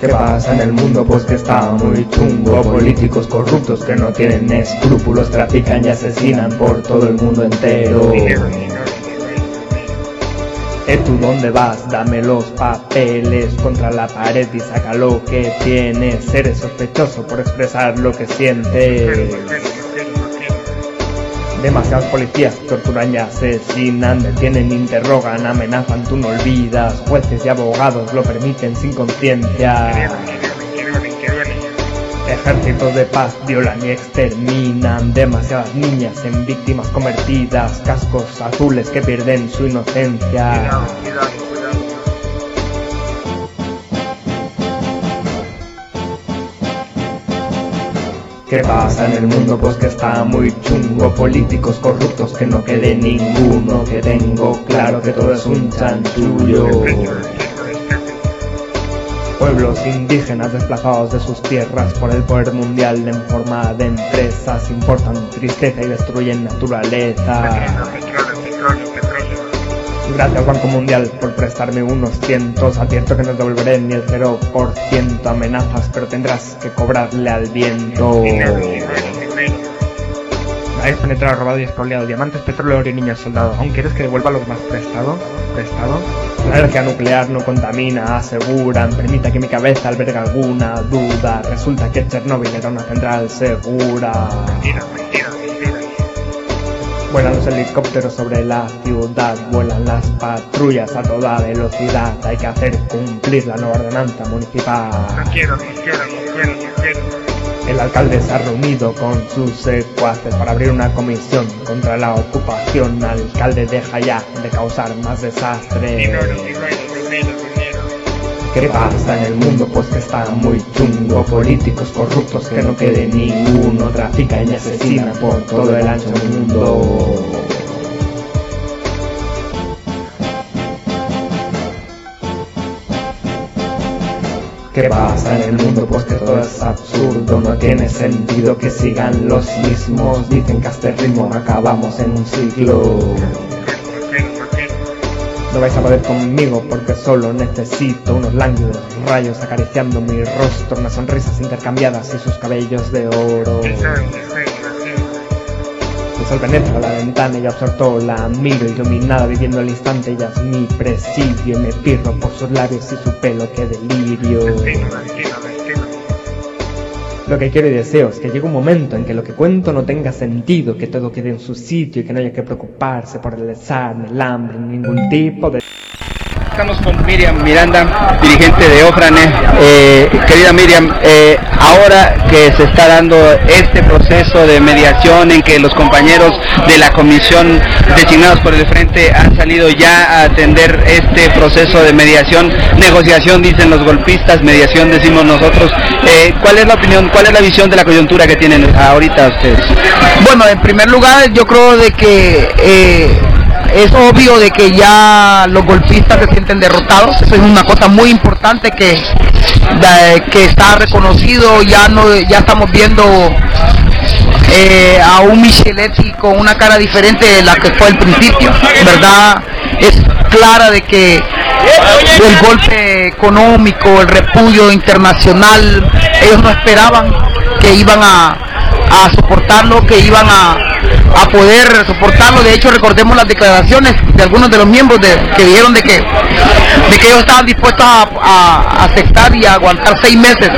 ¿Qué pasa en el mundo? Pues que está muy chungo. Políticos corruptos que no tienen escrúpulos, trafican y asesinan por todo el mundo entero. ¿Eh, tú dónde vas? Dame los papeles contra la pared y saca lo que tienes. Eres sospechoso por expresar lo que sientes. Demasiados policías torturan y asesinan, detienen, interrogan, amenazan, tú no olvidas. Jueces y abogados lo permiten sin conciencia. Ejércitos de paz violan y exterminan demasiadas niñas en víctimas convertidas, cascos azules que pierden su inocencia. ¿Qué pasa en el mundo? Pues que está muy chungo. Políticos corruptos, que no quede ninguno. Que tengo claro que todo es un chanchullo. Pueblos indígenas desplazados de sus tierras por el poder mundial en forma de empresas importan tristeza y destruyen naturaleza. Gracias Banco Mundial por prestarme unos cientos. Advierto que no devolveré ni el 0% amenazas, pero tendrás que cobrarle al viento. Habéis penetrado, robado y expoliado diamantes, petróleo, oro y niños soldados. ¿Aún quieres que devuelva lo más prestado? ¿Prestado? La energía nuclear no contamina, aseguran, permita que mi cabeza albergue alguna duda. Resulta que Chernobyl era una central segura. Mentira, mentira. Vuelan los helicópteros sobre la ciudad, vuelan las patrullas a toda velocidad. Hay que hacer cumplir la nueva ordenanza municipal. No quiero, no quiero, no quiero, no quiero. El alcalde se ha reunido con sus secuaces para abrir una comisión contra la ocupación. Alcalde deja ya de causar más desastre. ¿Qué pasa en el mundo? Pues que está muy chungo. Políticos corruptos que no quede ninguno. Trafican y asesinan por todo el ancho mundo. ¿Qué pasa en el mundo? Pues que todo es absurdo, no tiene sentido que sigan los mismos. Dicen que a este ritmo acabamos en un ciclo. No vais a poder conmigo porque solo necesito unos lánguidos rayos acariciando mi rostro, unas sonrisas intercambiadas y sus cabellos de oro. El sol penetra la ventana y absorto la miro iluminada viviendo el instante ella es mi presidio y me pirro por sus labios y su pelo que delirio. Lo que quiero y deseo es que llegue un momento en que lo que cuento no tenga sentido, que todo quede en su sitio y que no haya que preocuparse por el desastre, el hambre, ningún tipo de... Estamos con Miriam Miranda, dirigente de Ofrane. Eh, querida Miriam, eh, ahora que se está dando este proceso de mediación en que los compañeros de la comisión designados por el frente han salido ya a atender este proceso de mediación, negociación dicen los golpistas, mediación decimos nosotros. Eh, ¿Cuál es la opinión, cuál es la visión de la coyuntura que tienen ahorita ustedes? Bueno, en primer lugar, yo creo de que es obvio de que ya los golpistas se sienten derrotados. Eso es una cosa muy importante que, que está reconocido. Ya no, ya estamos viendo eh, a un Micheletti con una cara diferente de la que fue al principio, ¿verdad? Es clara de que el golpe económico, el repudio internacional, ellos no esperaban que iban a, a soportarlo, que iban a, a poder soportarlo. De hecho, recordemos las declaraciones de algunos de los miembros que dijeron de que, de que ellos estaban dispuestos a, aceptar y a aguantar seis meses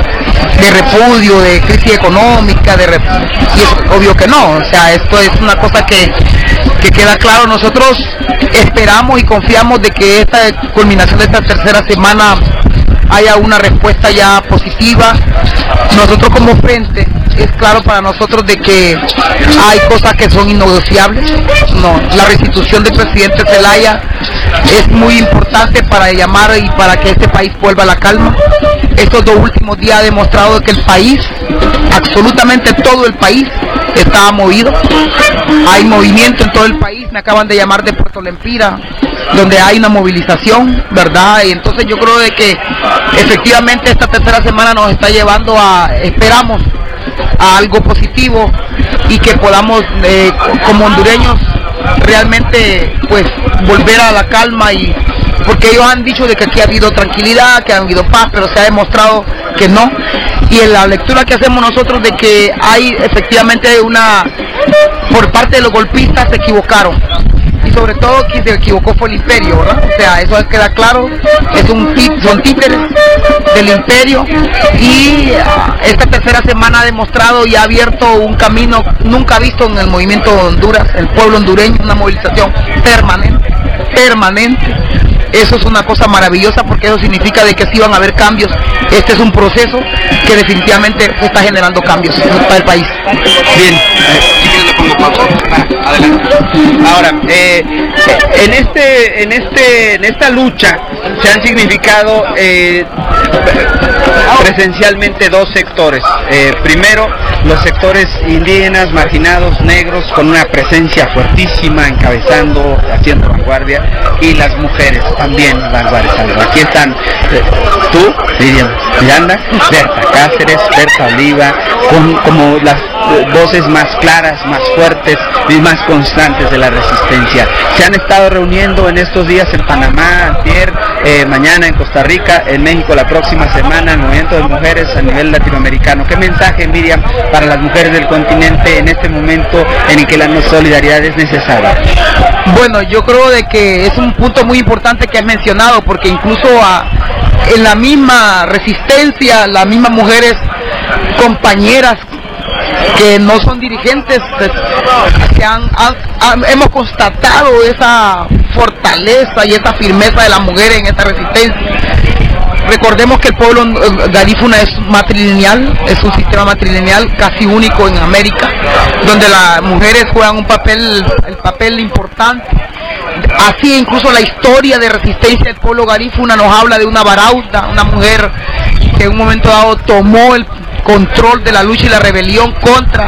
de repudio, de crisis económica, de y es obvio que no. O sea, esto es una cosa que, que queda claro. Nosotros esperamos y confiamos de que esta culminación de esta tercera semana haya una respuesta ya positiva. Nosotros como frente, es claro para nosotros de que hay cosas que son innegociables. No, la restitución del presidente Zelaya es muy importante para llamar y para que este país vuelva a la calma. Estos dos últimos días ha demostrado que el país, absolutamente todo el país, está movido. Hay movimiento en todo el país. Me acaban de llamar de Puerto Lempira, donde hay una movilización, ¿verdad? Y entonces yo creo de que efectivamente esta tercera semana nos está llevando a, esperamos, a algo positivo y que podamos eh, co- como hondureños realmente pues volver a la calma y, porque ellos han dicho de que aquí ha habido tranquilidad, que ha habido paz, pero se ha demostrado que no. Y en la lectura que hacemos nosotros de que hay efectivamente una, por parte de los golpistas se equivocaron. Sobre todo quien se equivocó fue el imperio, ¿verdad? O sea, eso queda claro, es un son títeres del imperio y ah, esta tercera semana ha demostrado y ha abierto un camino nunca visto en el movimiento de Honduras, el pueblo hondureño, una movilización permanente, permanente. Eso es una cosa maravillosa porque eso significa de que sí van a haber cambios. Este es un proceso que definitivamente está generando cambios para el país. Bien, Ahora, eh, en este, en este, en esta lucha se han significado eh, presencialmente dos sectores. Eh, primero, los sectores indígenas, marginados, negros, con una presencia fuertísima, encabezando, haciendo vanguardia, y las mujeres también vanguardizando. Aquí están eh, tú, Miriam Miranda, Berta Cáceres, Berta Oliva, con como las voces más claras, más fuertes y más constantes de la resistencia. Se han estado reuniendo en estos días en Panamá, antier, eh, mañana en Costa Rica, en México la próxima semana, el movimiento de mujeres a nivel latinoamericano. ¿Qué mensaje, Miriam, para las mujeres del continente en este momento en el que la solidaridad es necesaria? Bueno, yo creo de que es un punto muy importante que has mencionado, porque incluso a- en la misma resistencia, las mismas mujeres compañeras que no son dirigentes, pues, que han- hemos constatado esa fortaleza y esa firmeza de las mujeres en esta resistencia. Recordemos que el pueblo eh, garífuna es matrilineal, es un sistema matrilineal casi único en América, donde las mujeres juegan un papel, el papel importante. Así incluso la historia de resistencia del pueblo garífuna nos habla de una barauta, una mujer que en un momento dado tomó el control de la lucha y la rebelión contra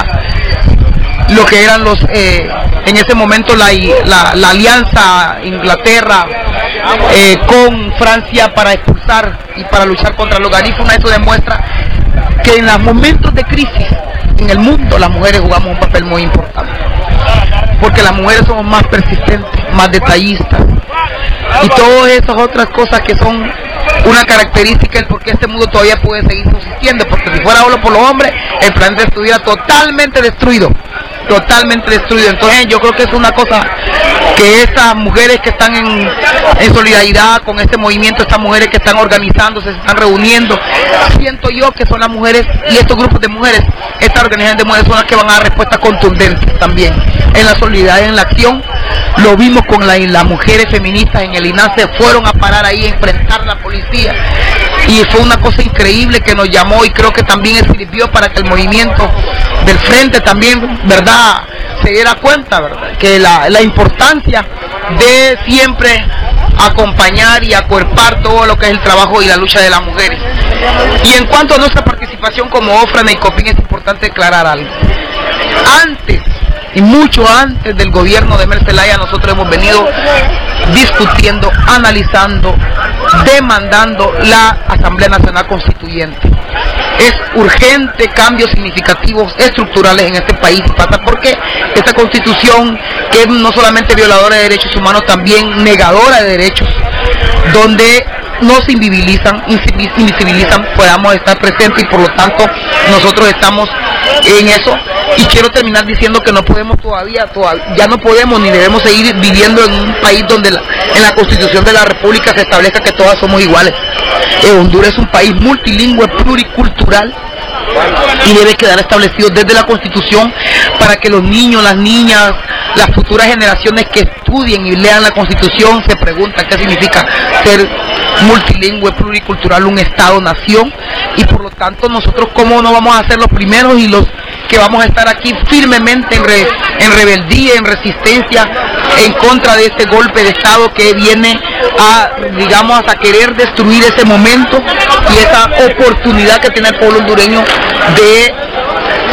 lo que eran los eh, en ese momento la, la- la alianza Inglaterra eh, con Francia para expulsar y para luchar contra los garífunas eso demuestra que en los momentos de crisis en el mundo las mujeres jugamos un papel muy importante porque las mujeres somos más persistentes más detallistas. Y todas esas otras cosas que son una característica del por qué este mundo todavía puede seguir subsistiendo, porque si fuera solo por los hombres, el planeta estuviera totalmente destruido, totalmente destruido. Entonces yo creo que es una cosa que estas mujeres que están en, solidaridad con este movimiento, estas mujeres que están organizándose, se están reuniendo, siento yo que son las mujeres y estos grupos de mujeres, estas organizaciones de mujeres son las que van a dar respuestas contundentes también en la solidaridad, en la acción. Lo vimos con la- las mujeres feministas en el INAS, se fueron a parar ahí a enfrentar a la policía. Y fue una cosa increíble que nos llamó y creo que también sirvió para que el movimiento del frente también, ¿verdad?, se diera cuenta, ¿verdad?, que la, la importancia de siempre acompañar y acuerpar todo lo que es el trabajo y la lucha de las mujeres. Y en cuanto a nuestra participación como Ofrana y Copín es importante aclarar algo. Antes y mucho antes del gobierno de Mercelaya nosotros hemos venido discutiendo, analizando, demandando la Asamblea Nacional Constituyente. Es urgente cambios significativos estructurales en este país. ¿Pasa porque Esta constitución que es no solamente violadora de derechos humanos, también negadora de derechos, donde nos invisibilizan, invi- invisibilizan, podamos estar presentes y por lo tanto nosotros estamos en eso. Y quiero terminar diciendo que no podemos todavía, todav- ya no podemos ni debemos seguir viviendo en un país donde la- en la constitución de la república se establezca que todas somos iguales. Eh, Honduras es un país multilingüe, pluricultural, y debe quedar establecido desde la Constitución para que los niños, las niñas, las futuras generaciones que estudien y lean la Constitución se preguntan qué significa ser multilingüe, pluricultural, un Estado-nación y por lo tanto nosotros cómo no vamos a ser los primeros y los que vamos a estar aquí firmemente en, en rebeldía, en resistencia en contra de este golpe de Estado que viene a, digamos, hasta querer destruir ese momento y esa oportunidad que tiene el pueblo hondureño de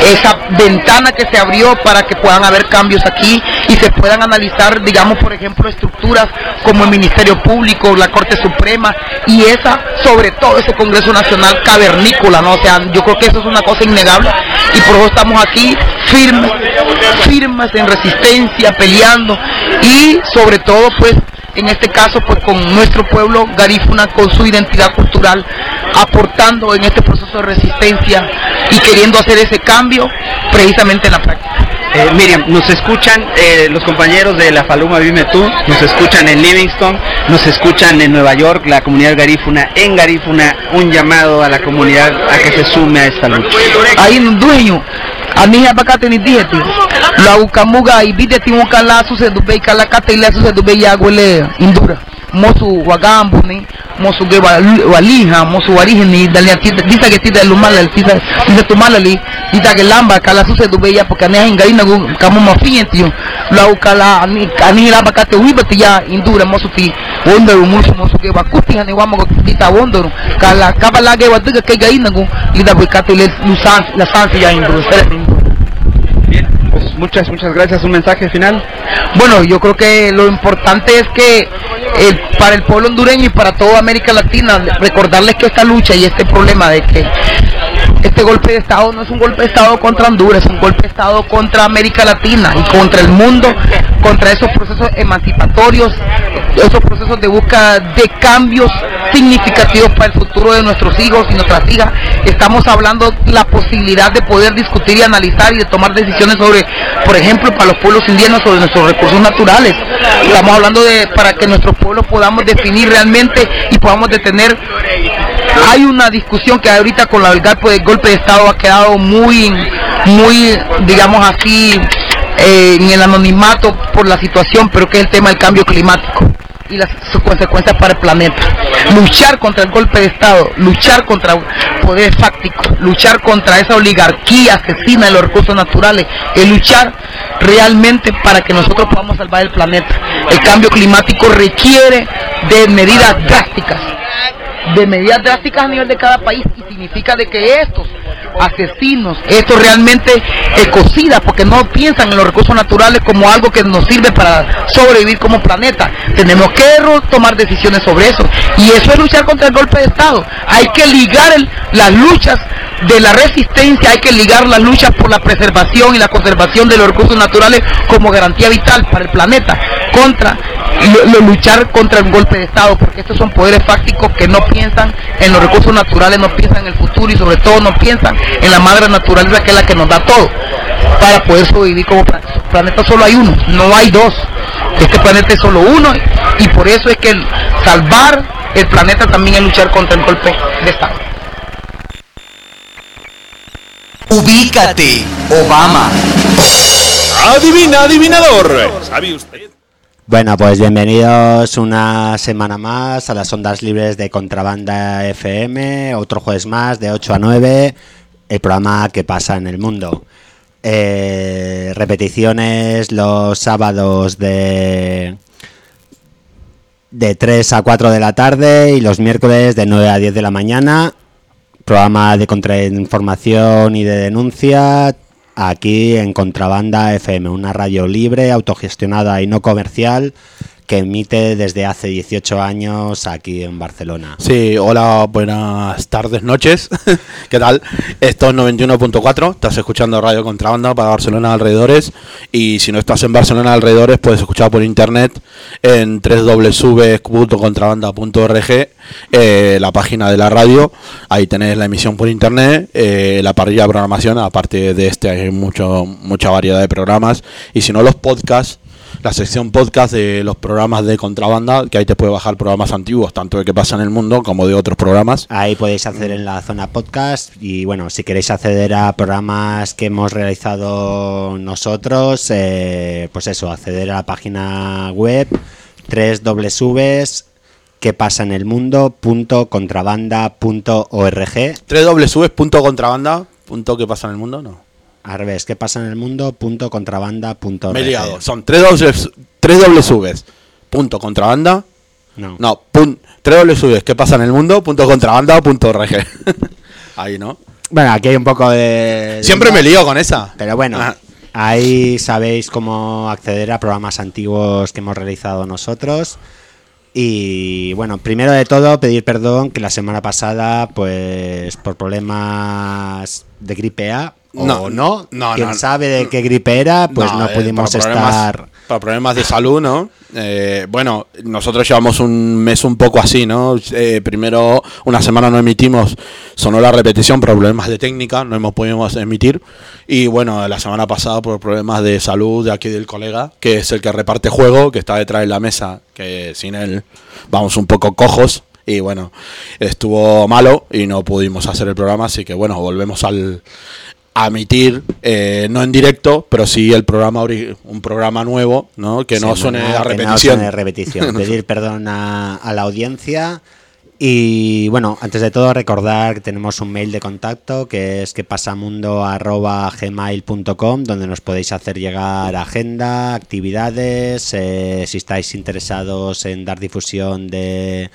esa ventana que se abrió para que puedan haber cambios aquí y se puedan analizar, digamos, por ejemplo, estructuras como el Ministerio Público, la Corte Suprema y esa, sobre todo ese Congreso Nacional cavernícola, ¿no? O sea, yo creo que eso es una cosa innegable y por eso estamos aquí firmes, firmes en resistencia, peleando y sobre todo, pues, en este caso pues con nuestro pueblo garífuna, con su identidad cultural, aportando en este proceso de resistencia y queriendo hacer ese cambio precisamente en la práctica. Eh, Miriam, nos escuchan eh, los compañeros de la Faluma Vime Tú, nos escuchan en Livingston, nos escuchan en Nueva York, la comunidad garífuna, en Garífuna, un llamado a la comunidad a que se sume a esta lucha. ahí no dueño ani hapa kate ni dieti la ukamuga ibide ti ukala su se dube kala kate ile su se dube ya gwele indura mosu wagambu ni mosu ge wal- waliha mosu warihi ni dalia dita que tita lumala tita tita tumala li dita que lamba kala su se dube ya porque ne inga ina kamu mafien tío la ukala ani ani la bakate wibati ya indura mosu ti wonderu musu mosu ge bakuti hani wamo dita wonderu kala kabala ge wadiga ke ga ina gu lida bukate le la sansi ya indura sere pues muchas, muchas gracias. Un mensaje final. Bueno, yo creo que lo importante es que eh, para el pueblo hondureño y para toda América Latina, recordarles que esta lucha y este problema de que este golpe de Estado no es un golpe de Estado contra Honduras, es un golpe de Estado contra América Latina y contra el mundo, contra esos procesos emancipatorios, esos procesos de búsqueda de cambios significativos para el futuro de nuestros hijos y nuestras hijas. Estamos hablando la posibilidad de poder discutir y analizar y de tomar decisiones sobre, por ejemplo, para los pueblos indígenas sobre nuestros recursos naturales. Estamos hablando de para que nuestros pueblos podamos definir realmente y podamos detener hay una discusión que ahorita con la pues el golpe de estado ha quedado muy muy digamos así eh, en el anonimato por la situación pero que es el tema del cambio climático y las consecuencias para el planeta. Luchar contra el golpe de estado luchar contra el poder fáctico luchar contra esa oligarquía asesina de los recursos naturales es luchar realmente para que nosotros podamos salvar el planeta. El cambio climático requiere de medidas drásticas de medidas drásticas a nivel de cada país y significa de que estos asesinos, estos realmente ecocidas, porque no piensan en los recursos naturales como algo que nos sirve para sobrevivir como planeta. Tenemos que tomar decisiones sobre eso y eso es luchar contra el golpe de Estado. Hay que ligar el- las luchas de la resistencia, hay que ligar las luchas por la preservación y la conservación de los recursos naturales como garantía vital para el planeta contra lo- lo- luchar contra el golpe de Estado, porque estos son poderes fácticos que no piensan en los recursos naturales, no piensan en el futuro y sobre todo no piensan en la madre naturaleza que es la que nos da todo para poder sobrevivir como pla- planeta solo hay uno, no hay dos. Este planeta es solo uno y por eso es que el salvar el planeta también es luchar contra el golpe de Estado. Ubícate, Obama. Adivina, adivinador. ¿Sabe usted? Bueno, pues bienvenidos una semana más a las ondas libres de Contrabanda FM, otro jueves más de 8 a 9, el programa que pasa en el mundo. Eh, repeticiones los sábados de de 3 a 4 de la tarde y los miércoles de 9 a 10 de la mañana. Programa de contrainformación y de denuncia aquí en Contrabanda FM, una radio libre, autogestionada y no comercial que emite desde hace 18 años aquí en Barcelona. Sí, hola, buenas tardes, noches. ¿Qué tal? Esto es 91.4, estás escuchando Radio Contrabanda para Barcelona alrededores y si no estás en Barcelona alrededores puedes escuchar por internet en www.contrabanda.org eh, la página de la radio, ahí tenés la emisión por internet, eh, la parrilla de programación, aparte de este hay mucho, mucha variedad de programas y si no los podcasts la sección podcast de los programas de contrabanda, que ahí te puede bajar programas antiguos, tanto de que pasa en el mundo como de otros programas. Ahí podéis acceder en la zona podcast y bueno, si queréis acceder a programas que hemos realizado nosotros, eh, pues eso, acceder a la página web www que pasa en el mundo.contrabanda.org www.contrabanda. Punto que pasa en el mundo, no. Al revés, que pasa en el mundo.contrabanda.org Me he liado. Son www.contrabanda. No. No, pun, www. que pasa en el mundo. Punto contrabanda.org. ahí, ¿no? Bueno, aquí hay un poco de... Siempre me lío con esa. Pero bueno, Ah. ahí sabéis cómo acceder a programas antiguos que hemos realizado nosotros. Y bueno, primero de todo pedir perdón que la semana pasada, pues por problemas de gripe A No, no, no, quién no. sabe de qué gripe era, pues No, no, eh, pudimos estar para problemas de salud, ¿no? Eh, bueno, nosotros llevamos un mes un poco así, ¿no? Eh, primero, una semana no emitimos, sonó la repetición, problemas de técnica, no hemos podido emitir. Y bueno, la semana pasada por problemas de salud de aquí del colega, que es el que reparte juego, que está detrás de la mesa, que sin él vamos un poco cojos. Y bueno, estuvo malo y no pudimos hacer el programa, así que bueno, volvemos al, a emitir, eh, no en directo, pero sí el programa un programa nuevo, ¿no? Que no suene a que no repetición. suene a repetición. Pedir perdón a, a la audiencia. Y bueno, antes de todo recordar que tenemos un mail de contacto que es quepasamundo.gmail.com donde nos podéis hacer llegar agenda, actividades, eh, si estáis interesados en dar difusión de,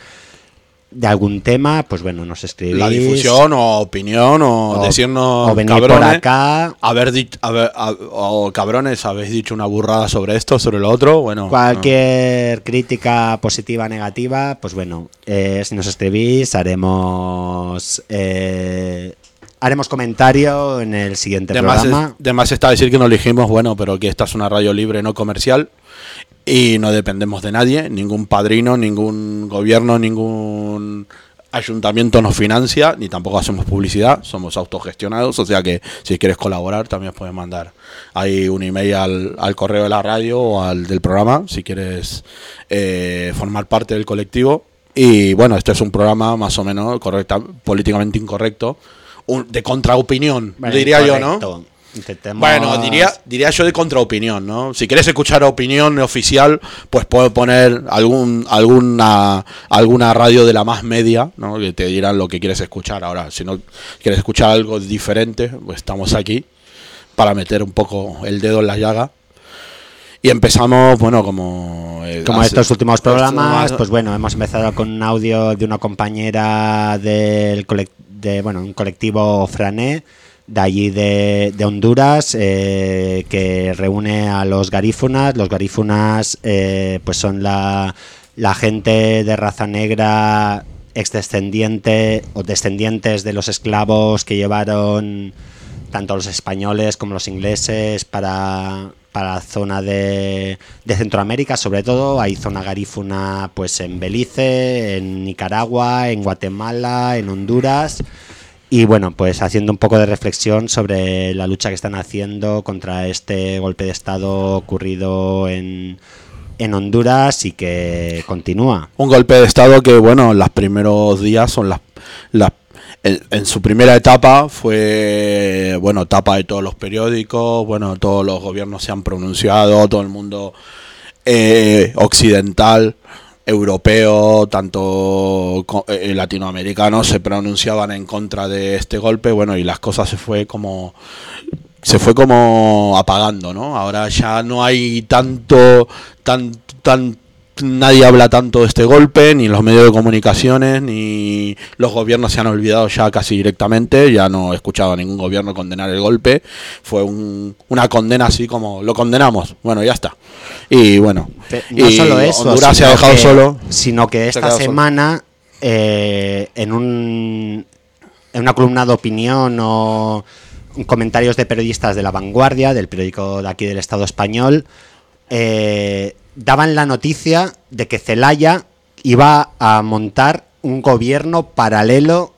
de algún tema, pues bueno, nos escribís. La difusión o opinión o, O- decirnos o venir cabrones, por acá. haber dicho, haber- a- o cabrones, habéis dicho una burrada sobre esto, sobre lo otro, bueno. Cualquier crítica positiva, negativa, pues bueno, eh, si nos escribís, haremos eh, haremos comentario en el siguiente De más, programa. es- de más está decir que nos elegimos, bueno, pero que esta es una radio libre, no comercial, y no dependemos de nadie, ningún padrino, ningún gobierno, ningún ayuntamiento nos financia, ni tampoco hacemos publicidad, somos autogestionados, o sea que si quieres colaborar también puedes mandar ahí un email al, al correo de la radio o al del programa, si quieres eh, formar parte del colectivo. Y bueno, este es un programa más o menos correcta, políticamente incorrecto, un- de contraopinión, diría yo, ¿no? Intentemos- Bueno, diría, diría yo de contraopinión, ¿no? Si quieres escuchar opinión oficial, pues puedo poner algún, alguna, alguna radio de la más media, ¿no? Que te dirán lo que quieres escuchar. Ahora, si no quieres escuchar algo diferente, pues estamos aquí para meter un poco el dedo en la llaga. Y empezamos, bueno, como... eh, Como hace- estos últimos programas, pues bueno, hemos empezado con un audio de una compañera del de, bueno, un colectivo Frané de allí de, de Honduras eh, que reúne a los garífunas. Los garífunas eh, pues son la, la gente de raza negra exdescendiente o descendientes de los esclavos que llevaron tanto los españoles como los ingleses para, para la zona de, de Centroamérica, sobre todo. Hay zona garífuna pues en Belice, en Nicaragua, en Guatemala, en Honduras. Y bueno, pues haciendo un poco de reflexión sobre la lucha que están haciendo contra este golpe de Estado ocurrido en, en Honduras y que continúa. Un golpe de Estado que, bueno, los primeros días son las... las en, en su primera etapa fue, bueno, etapa de todos los periódicos, bueno, todos los gobiernos se han pronunciado, todo el mundo eh, occidental, europeo, tanto co- eh, latinoamericano se pronunciaban en contra de este golpe, bueno, y las cosas se fue como se fue como apagando, ¿no? Ahora ya no hay tanto, tan, tan, nadie habla tanto de este golpe, ni los medios de comunicaciones, ni los gobiernos se han olvidado ya casi directamente, ya no he escuchado a ningún gobierno condenar el golpe, fue un- una condena así como, lo condenamos, bueno, ya está. Y bueno, No y solo eso, Honduras se ha sino dejado que- solo. Sino que esta semana, eh, en, un, en una columna de opinión o comentarios de periodistas de La Vanguardia, del periódico de aquí del Estado español, eh, daban la noticia de que Celaya iba a montar un gobierno paralelo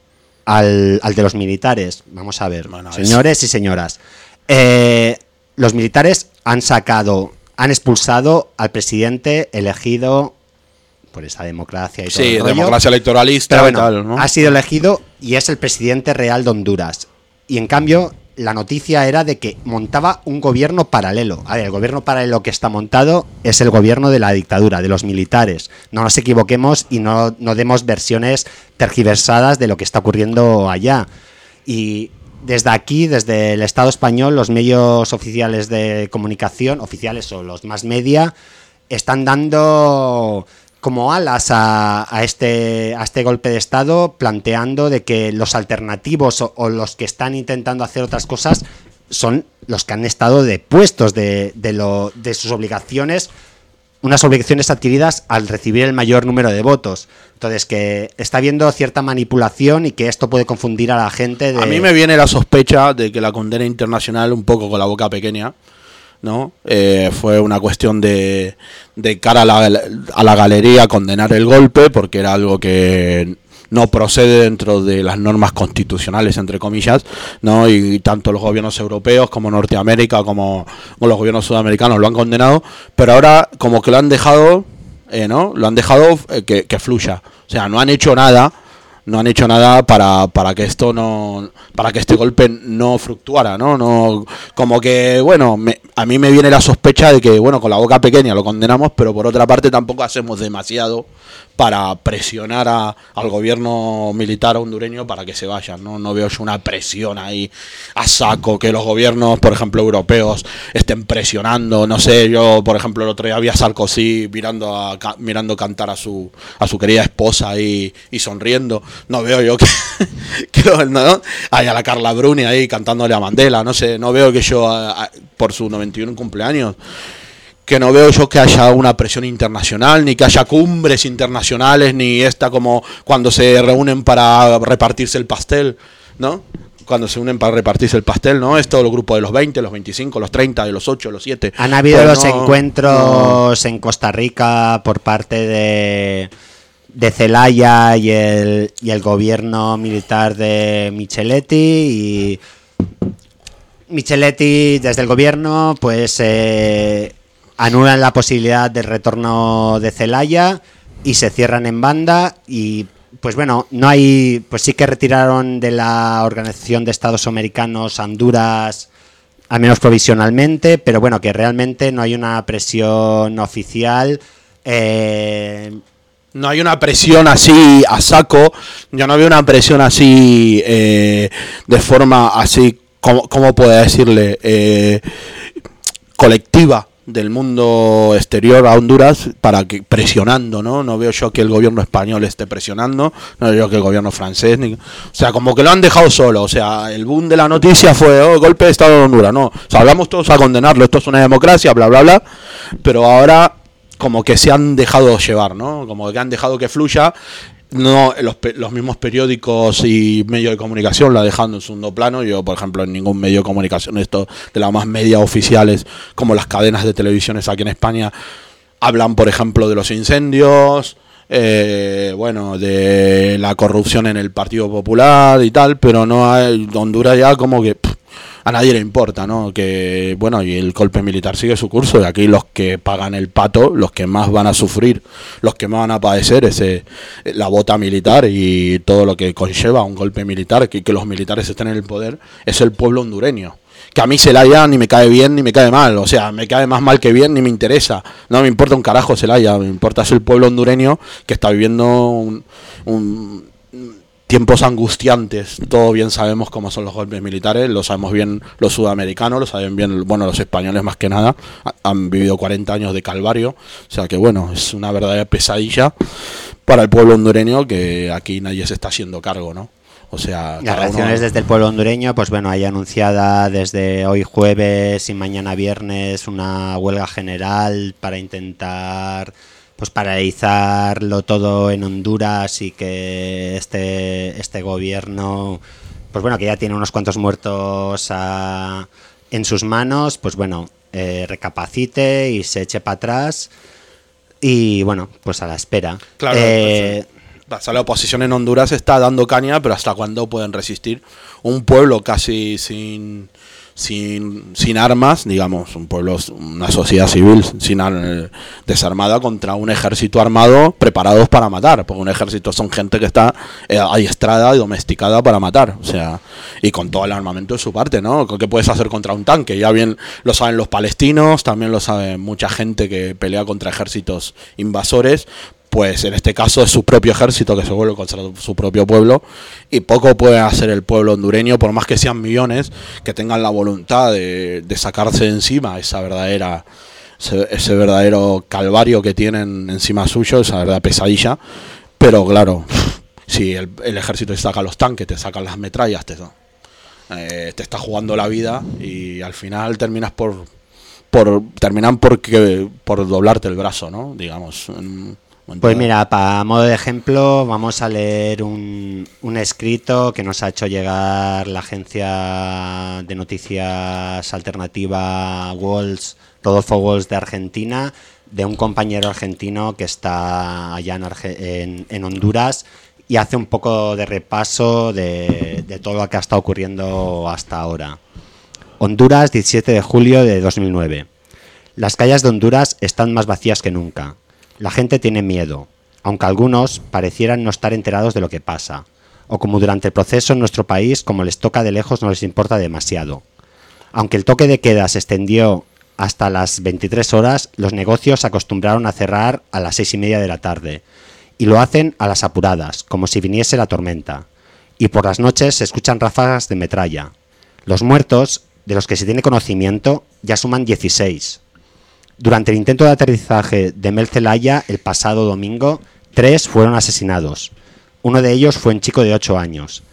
al, al de los militares. Vamos a ver, Bueno, señores y señoras. Eh, los militares han sacado, han expulsado al presidente elegido por esa democracia y todo Sí, el rollo. democracia electoralista Pero y bueno, tal, ¿no? ha sido elegido y es el presidente real de Honduras. Y en cambio, la noticia era de que montaba un gobierno paralelo. A ver, el gobierno paralelo que está montado es el gobierno de la dictadura, de los militares. No nos equivoquemos y no, no demos versiones tergiversadas de lo que está ocurriendo allá. Y desde aquí, desde el Estado español, los medios oficiales de comunicación, oficiales o los más media, están dando como alas a, a este, a este golpe de Estado, planteando de que los alternativos o, o los que están intentando hacer otras cosas son los que han estado depuestos de, de, lo, de sus obligaciones, unas obligaciones adquiridas al recibir el mayor número de votos. Entonces, que está habiendo cierta manipulación y que esto puede confundir a la gente. De... A mí me viene la sospecha de que la condena internacional, un poco con la boca pequeña, ¿no? Eh, fue una cuestión de, de cara a la, a la galería condenar el golpe porque era algo que no procede dentro de las normas constitucionales, entre comillas, ¿no? Y tanto los gobiernos europeos como Norteamérica, como, los gobiernos sudamericanos lo han condenado, pero ahora como que lo han dejado, eh, ¿no? Lo han dejado eh, que, que fluya. O sea, no han hecho nada no han hecho nada para, para que esto no para que este golpe no fructuara no no como que bueno me- a mí me viene la sospecha de que bueno con la boca pequeña lo condenamos pero por otra parte tampoco hacemos demasiado para presionar a- al gobierno militar hondureño para que se vayan no no veo yo una presión ahí a saco que los gobiernos por ejemplo europeos estén presionando. No sé yo por ejemplo el otro día vi a Sarkozy mirando mirando cantar a su a su querida esposa ahí y sonriendo. No veo yo que, que ¿no? Hay a la Carla Bruni ahí cantándole a Mandela no sé no veo que yo a- a- por su 91 cumpleaños que no veo yo que haya una presión internacional, ni que haya cumbres internacionales, ni esta como cuando se reúnen para repartirse el pastel, ¿no? Cuando se unen para repartirse el pastel, ¿no? Es todo el grupo de los 20, los 25, los 30, de los 8, los 7. Han habido Pues los no, encuentros en Costa Rica por parte de, de Celaya y el, y el gobierno militar de Micheletti y Micheletti desde el gobierno pues eh, anulan la posibilidad del retorno de Celaya y se cierran en banda y pues bueno, no hay pues sí que retiraron de la Organización de Estados Americanos Honduras al menos provisionalmente, pero bueno, que realmente no hay una presión oficial. eh, No hay una presión así a saco, yo no veo una presión así eh, de forma así, como, ¿cómo puedo decirle? Eh, colectiva del mundo exterior a Honduras para que presionando, ¿no? No veo yo que el gobierno español esté presionando, no veo yo que el gobierno francés, ni, o sea, como que lo han dejado solo, o sea, el boom de la noticia fue, oh, golpe de Estado de Honduras, no, o todos a condenarlo, esto es una democracia, bla, bla, bla, pero ahora como que se han dejado llevar, ¿no? Como que han dejado que fluya. No, los, los mismos periódicos y medios de comunicación la dejando en segundo plano. Yo, por ejemplo, en ningún medio de comunicación, esto de las más medias oficiales, como las cadenas de televisiones aquí en España, hablan, por ejemplo, de los incendios, eh, bueno, de la corrupción en el Partido Popular y tal, pero no hay, Honduras ya como que a nadie le importa, ¿no? Que, bueno, y el golpe militar sigue su curso, y aquí los que pagan el pato, los que más van a sufrir, los que más van a padecer, ese, la bota militar y todo lo que conlleva un golpe militar, que, que los militares estén en el poder, es el pueblo hondureño que a mí Celaya ni me cae bien ni me cae mal, o sea, me cae más mal que bien ni me interesa, no me importa un carajo Celaya, me importa es el pueblo hondureño que está viviendo un, un- tiempos angustiantes, todos bien sabemos cómo son los golpes militares, lo sabemos bien los sudamericanos, lo saben bien, bueno, los españoles más que nada, ha- han vivido 40 años de calvario, o sea que bueno, es una verdadera pesadilla para el pueblo hondureño que aquí nadie se está haciendo cargo, ¿no? O sea, Las uno- reacciones desde el pueblo hondureño, pues bueno, hay anunciada desde hoy jueves y mañana viernes una huelga general para intentar pues paralizarlo todo en Honduras y que este, este gobierno, pues bueno, que ya tiene unos cuantos muertos a- en sus manos, pues bueno, eh, recapacite y se eche para atrás y bueno, pues a la espera. Claro, Eh, O sea, la oposición en Honduras está dando caña, pero ¿hasta cuándo pueden resistir? Un pueblo casi sin, sin, sin armas, digamos, un pueblo, una sociedad civil sin eh, desarmada contra un ejército armado preparados para matar, porque un ejército son gente que está eh, adiestrada y domesticada para matar, o sea, y con todo el armamento de su parte, ¿no? ¿Qué puedes hacer contra un tanque? Ya bien lo saben los palestinos, también lo sabe mucha gente que pelea contra ejércitos invasores, pues en este caso es su propio ejército que se vuelve contra su propio pueblo y poco puede hacer el pueblo hondureño por más que sean millones que tengan la voluntad de, sacarse de encima esa verdadera ese, verdadero calvario que tienen encima suyo esa verdadera pesadilla. Pero claro si el, ejército te saca los tanques te sacan las metrallas te, eh, te está jugando la vida y al final terminas por por terminan por que- por doblarte el brazo no digamos Pues mira, para modo de ejemplo, vamos a leer un, un escrito que nos ha hecho llegar la agencia de noticias alternativa Walls, Rodolfo Walls de Argentina, de un compañero argentino que está allá en, Arge- en- en Honduras y hace un poco de repaso de, de todo lo que ha estado ocurriendo hasta ahora. Honduras, 17 de julio de 2009. Las calles de Honduras están más vacías que nunca. La gente tiene miedo, aunque algunos parecieran no estar enterados de lo que pasa, o como durante el proceso en nuestro país, como les toca de lejos, no les importa demasiado. Aunque el toque de queda se extendió hasta las 23 horas, los negocios se acostumbraron a cerrar a las seis y media de la tarde, y lo hacen a las apuradas, como si viniese la tormenta. Y por las noches se escuchan ráfagas de metralla. Los muertos, de los que se tiene conocimiento, ya suman 16. Durante el intento de aterrizaje de Mel Zelaya el pasado domingo, tres fueron asesinados. Uno de ellos fue un chico de 8 años.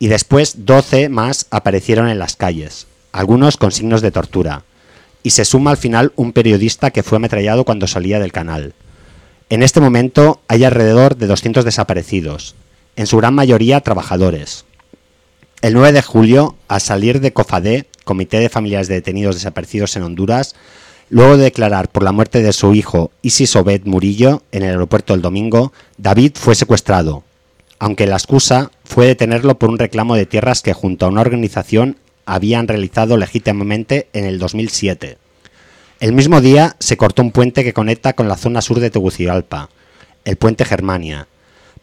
Y después 12 más aparecieron en las calles, algunos con signos de tortura. Y se suma al final un periodista que fue ametrallado cuando salía del canal. En este momento hay alrededor de 200 desaparecidos, en su gran mayoría trabajadores. El 9 de julio, al salir de COFADE, Comité de Familiares de Detenidos Desaparecidos en Honduras, luego de declarar por la muerte de su hijo Isis Obed Murillo en el aeropuerto el domingo, David fue secuestrado, aunque la excusa fue detenerlo por un reclamo de tierras que junto a una organización habían realizado legítimamente en el 2007. El mismo día se cortó un puente que conecta con la zona sur de Tegucigalpa, el puente Germania,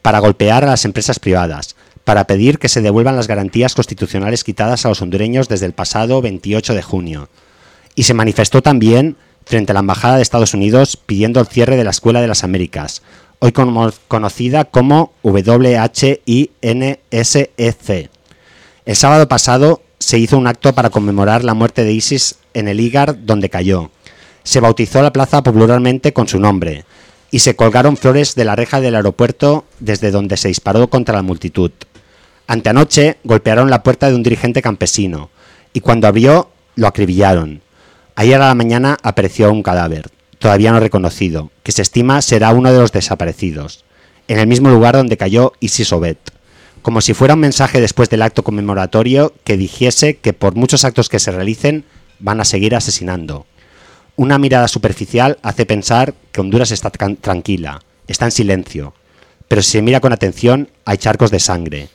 para golpear a las empresas privadas, para pedir que se devuelvan las garantías constitucionales quitadas a los hondureños desde el pasado 28 de junio. Y se manifestó también frente a la Embajada de Estados Unidos pidiendo el cierre de la Escuela de las Américas, hoy como- conocida como WHINSEC. El sábado pasado se hizo un acto para conmemorar la muerte de Isis en el Igar donde cayó. Se bautizó la plaza popularmente con su nombre y se colgaron flores de la reja del aeropuerto desde donde se disparó contra la multitud. Anteanoche golpearon la puerta de un dirigente campesino y cuando abrió lo acribillaron. Ayer a la mañana apareció un cadáver, todavía no reconocido, que se estima será uno de los desaparecidos, en el mismo lugar donde cayó Isis Obed, como si fuera un mensaje después del acto conmemoratorio que dijese que por muchos actos que se realicen van a seguir asesinando. Una mirada superficial hace pensar que Honduras está tran- tranquila, está en silencio, pero si se mira con atención hay charcos de sangre,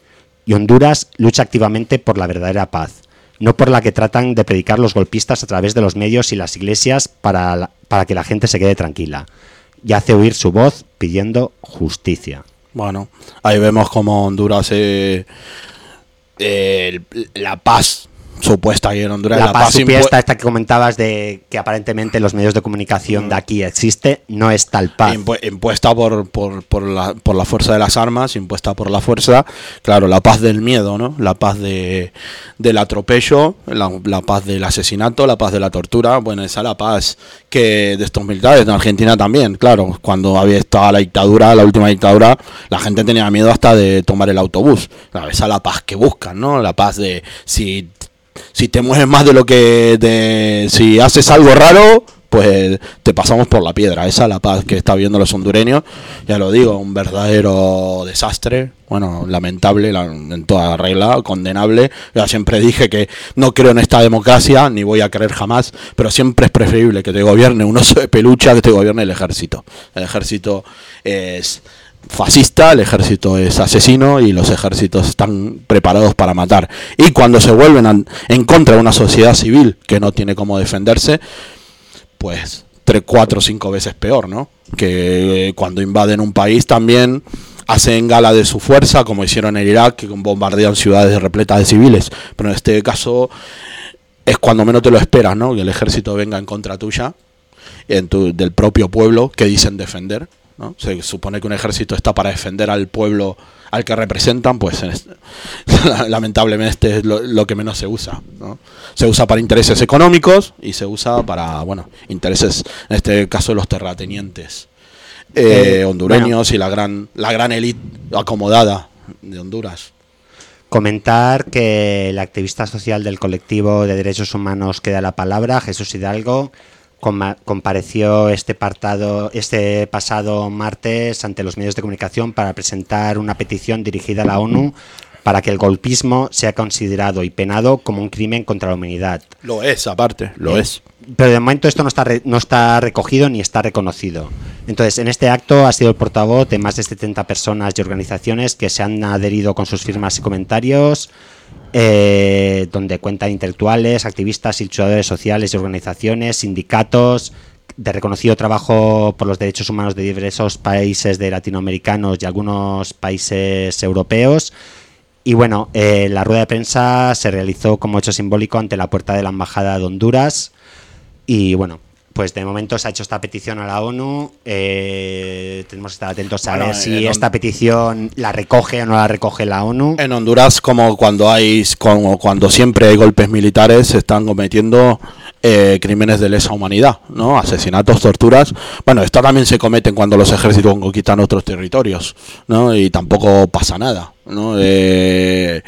y Honduras lucha activamente por la verdadera paz, no por la que tratan de predicar los golpistas a través de los medios y las iglesias para, para que la gente se quede tranquila, y hace oír su voz pidiendo justicia. Bueno, ahí vemos como Honduras, eh, la paz supuesta aquí en Honduras, La, paz impu- supuesta esta que comentabas de que aparentemente los medios de comunicación de aquí existe, no es tal paz. impu- impuesta por, por, por, la, por la fuerza de las armas, impuesta por la fuerza, claro, la paz del miedo, ¿no? La paz de, del atropello, la, la paz del asesinato, la paz de la tortura, bueno, esa es la paz que de estos militares, en Argentina también, claro, cuando había estado la dictadura, la última dictadura, la gente tenía miedo hasta de tomar el autobús, Claro, esa es la paz que buscan, ¿no? La paz de si si te mueves más de lo que de, si haces algo raro pues te pasamos por la piedra. Esa es la paz que está viendo los hondureños ya lo digo un verdadero desastre. Bueno lamentable la- en toda regla condenable. Ya siempre dije que no creo en esta democracia ni voy a creer jamás pero siempre es preferible que te gobierne un oso de peluche a que te gobierne el ejército. El ejército es fascista, el ejército es asesino y los ejércitos están preparados para matar. Y cuando se vuelven en contra de una sociedad civil que no tiene cómo defenderse, pues tres, cuatro o cinco veces peor, ¿no? Que cuando invaden un país también hacen gala de su fuerza, como hicieron en Irak, que bombardean ciudades repletas de civiles. Pero en este caso es cuando menos te lo esperas, ¿no? Que el ejército venga en contra tuya, en tu- del propio pueblo que dicen defender. ¿No? Se supone que un ejército está para defender al pueblo al que representan, pues en este- lamentablemente es lo, lo que menos se usa. ¿no? Se usa para intereses económicos y se usa para, bueno, intereses, en este caso, los terratenientes eh, Eh, hondureños y la gran, la gran élite acomodada de Honduras. Comentar que el activista social del colectivo de derechos humanos que da la palabra, Jesús Hidalgo, compareció este, partado, este pasado martes ante los medios de comunicación para presentar una petición dirigida a la ONU para que el golpismo sea considerado y penado como un crimen contra la humanidad. Lo es, aparte, lo Eh, es. Pero de momento esto no está, re- no está recogido ni está reconocido. Entonces, en este acto ha sido el portavoz de más de 70 personas y organizaciones que se han adherido con sus firmas y comentarios, eh, donde cuentan intelectuales, activistas y luchadores sociales y organizaciones, sindicatos, de reconocido trabajo por los derechos humanos de diversos países de latinoamericanos y algunos países europeos. Y bueno, eh, la rueda de prensa se realizó como hecho simbólico ante la puerta de la Embajada de Honduras. Y bueno, pues de momento se ha hecho esta petición a la ONU. eh, tenemos que estar atentos a Bueno, ver si esta petición la recoge o no la recoge la ONU. En Honduras, como cuando hay, como cuando siempre hay golpes militares, se están cometiendo eh, crímenes de lesa humanidad, ¿no? Asesinatos, torturas. Bueno, esto también se cometen cuando los ejércitos conquistan otros territorios, ¿no? Y tampoco pasa nada, ¿no? Eh,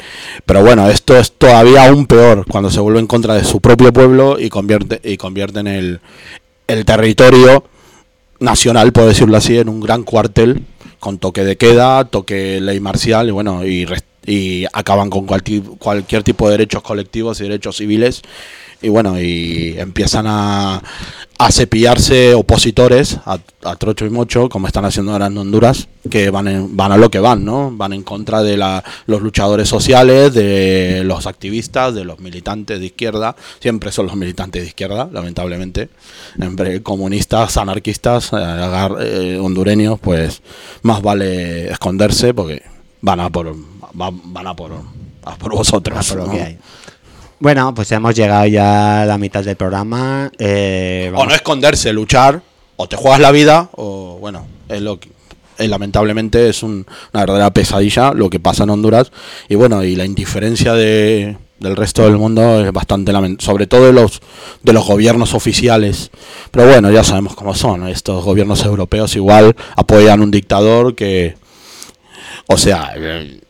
pero bueno, esto es todavía aún peor cuando se vuelve en contra de su propio pueblo y convierte y convierten el, el territorio nacional, por decirlo así, en un gran cuartel con toque de queda, toque ley marcial y bueno, y, y acaban con cualquier, cualquier tipo de derechos colectivos y derechos civiles. Y bueno, y empiezan a, a cepillarse opositores a, a trocho y mocho, como están haciendo ahora en Honduras, que van, en- van a lo que van, ¿no? Van en contra de la, los luchadores sociales, de los activistas, de los militantes de izquierda, siempre son los militantes de izquierda, lamentablemente, comunistas, anarquistas, eh, eh, hondureños, pues más vale esconderse porque van a por, van, van a por, a por vosotros. Por lo ¿no? que hay. Bueno, pues hemos llegado ya a la mitad del programa. eh, O no esconderse, luchar, o te juegas la vida, o bueno, es lo que eh, lamentablemente es un- una verdadera pesadilla lo que pasa en Honduras. Y bueno, y la indiferencia de, del resto del mundo es bastante lamentable, sobre todo de los, de los gobiernos oficiales. Pero bueno, ya sabemos cómo son, estos gobiernos europeos igual apoyan un dictador que, o sea, eh,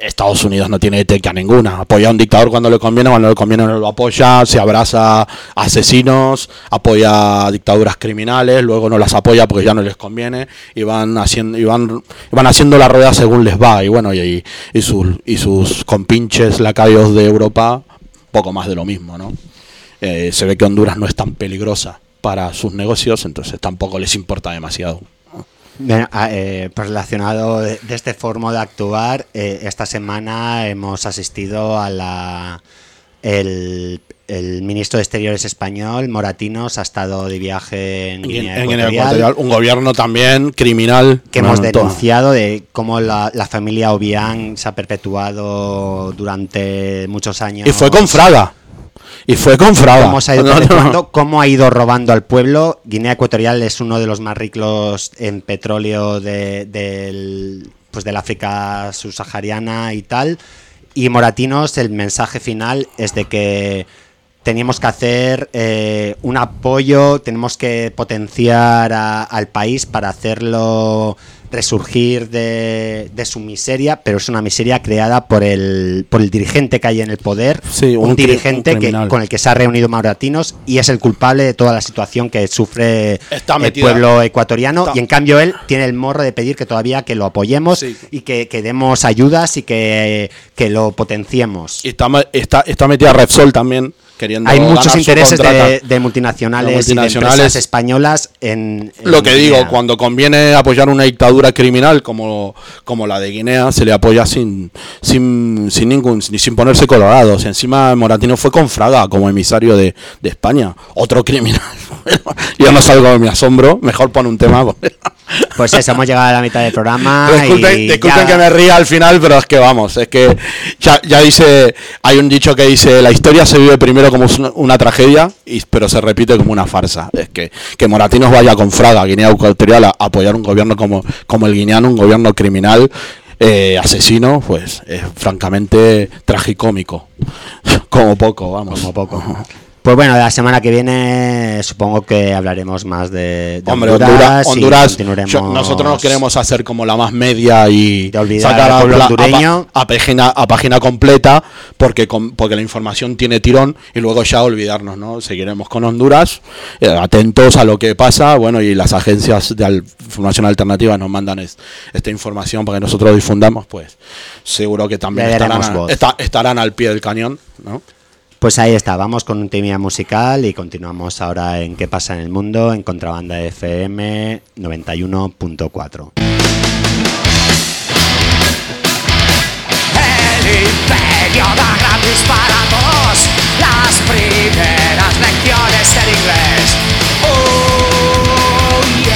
Estados Unidos no tiene ética ninguna. Apoya a un dictador cuando le conviene, cuando le conviene no lo apoya, se abraza a asesinos, apoya a dictaduras criminales, luego no las apoya porque ya no les conviene y van haciendo y van, haciendo la rueda según les va y bueno, y, y sus y sus compinches lacayos de Europa poco más de lo mismo, ¿no? Eh, se ve que Honduras no es tan peligrosa para sus negocios, entonces tampoco les importa demasiado. Ah, eh, pues relacionado de, de este forma de actuar, eh, esta semana hemos asistido a la. El, el ministro de Exteriores español, Moratinos, ha estado de viaje en Guinea en un gobierno también criminal que hemos Bueno, todo. denunciado de cómo la, la familia Obiang se ha perpetuado durante muchos años. Y fue con Fraga. Y fue con Fraga. cómo ha ido No, no, no. perpetuando, cómo ha ido robando al pueblo. Guinea Ecuatorial es uno de los más ricos en petróleo de, del, pues del África subsahariana y tal. Y Moratinos, el mensaje final es de que teníamos que hacer eh, un apoyo, tenemos que potenciar a- al país para hacerlo resurgir de, de su miseria, pero es una miseria creada por el, por el dirigente que hay en el poder, Sí, un, un dirigente un que, con el que se ha reunido Mauratinos y es el culpable de toda la situación que sufre Está el metida- pueblo ecuatoriano está- y en cambio él tiene el morro de pedir que todavía que lo apoyemos Sí. y que, que demos ayudas y que, que lo potenciemos. Y está, está, está metida Repsol también, queriendo Hay muchos intereses de, de multinacionales, multinacionales. y de empresas españolas en, en Lo que digo, cuando conviene apoyar una dictadura criminal como, como la de Guinea, se le apoya sin, sin, sin ningún, ni sin ponerse colorados. Encima Moratino fue con Fraga como emisario de, de España. Otro criminal. Yo no salgo de mi asombro, mejor pon un tema. Pues eso, hemos llegado a la mitad del programa. Disculpen, y disculpen ya- que me ría al final, pero es que vamos, es que ya, ya dice, hay un dicho que dice, la historia se vive primero como una, una tragedia, y, pero se repite como una farsa. Es que, que Moratinos vaya con Fraga, Guinea Ecuatorial, a, a apoyar un gobierno como, como el guineano, un gobierno criminal, eh, asesino, pues es francamente tragicómico. Como poco, vamos. Como poco. Pues bueno, la semana que viene supongo que hablaremos más de, de Hombre, Honduras, Honduras, Honduras yo- nosotros no queremos hacer como la más media y sacar a, pla- a página, a página completa porque, con- porque la información tiene tirón y luego ya olvidarnos, ¿no? Seguiremos con Honduras, eh, atentos a lo que pasa, bueno, y las agencias de al- información alternativa nos mandan es- esta información para que nosotros difundamos, pues seguro que también a- estarán al pie del cañón, ¿no? Pues ahí está, vamos con un tema musical y continuamos ahora en ¿Qué pasa en el mundo? en Contrabanda FM 91.4. El imperio da gratis para todos las primeras lecciones en inglés. Oh, yeah.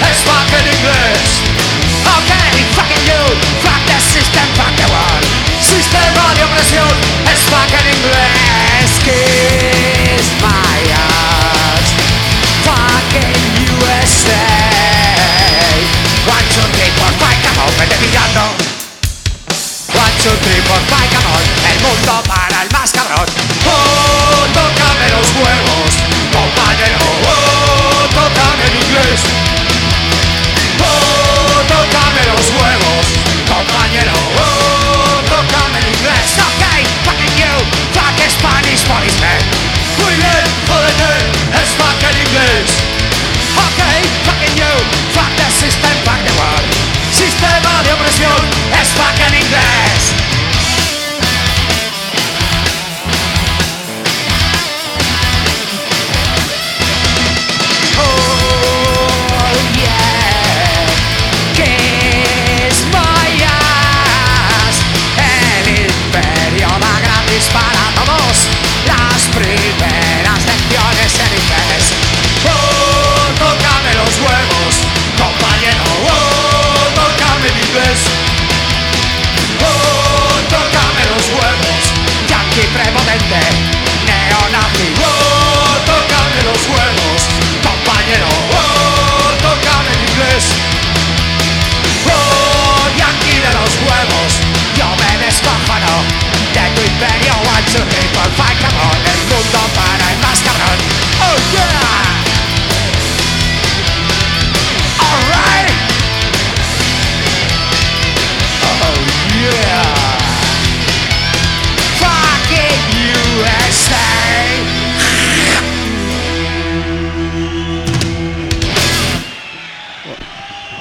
Joder, es fucking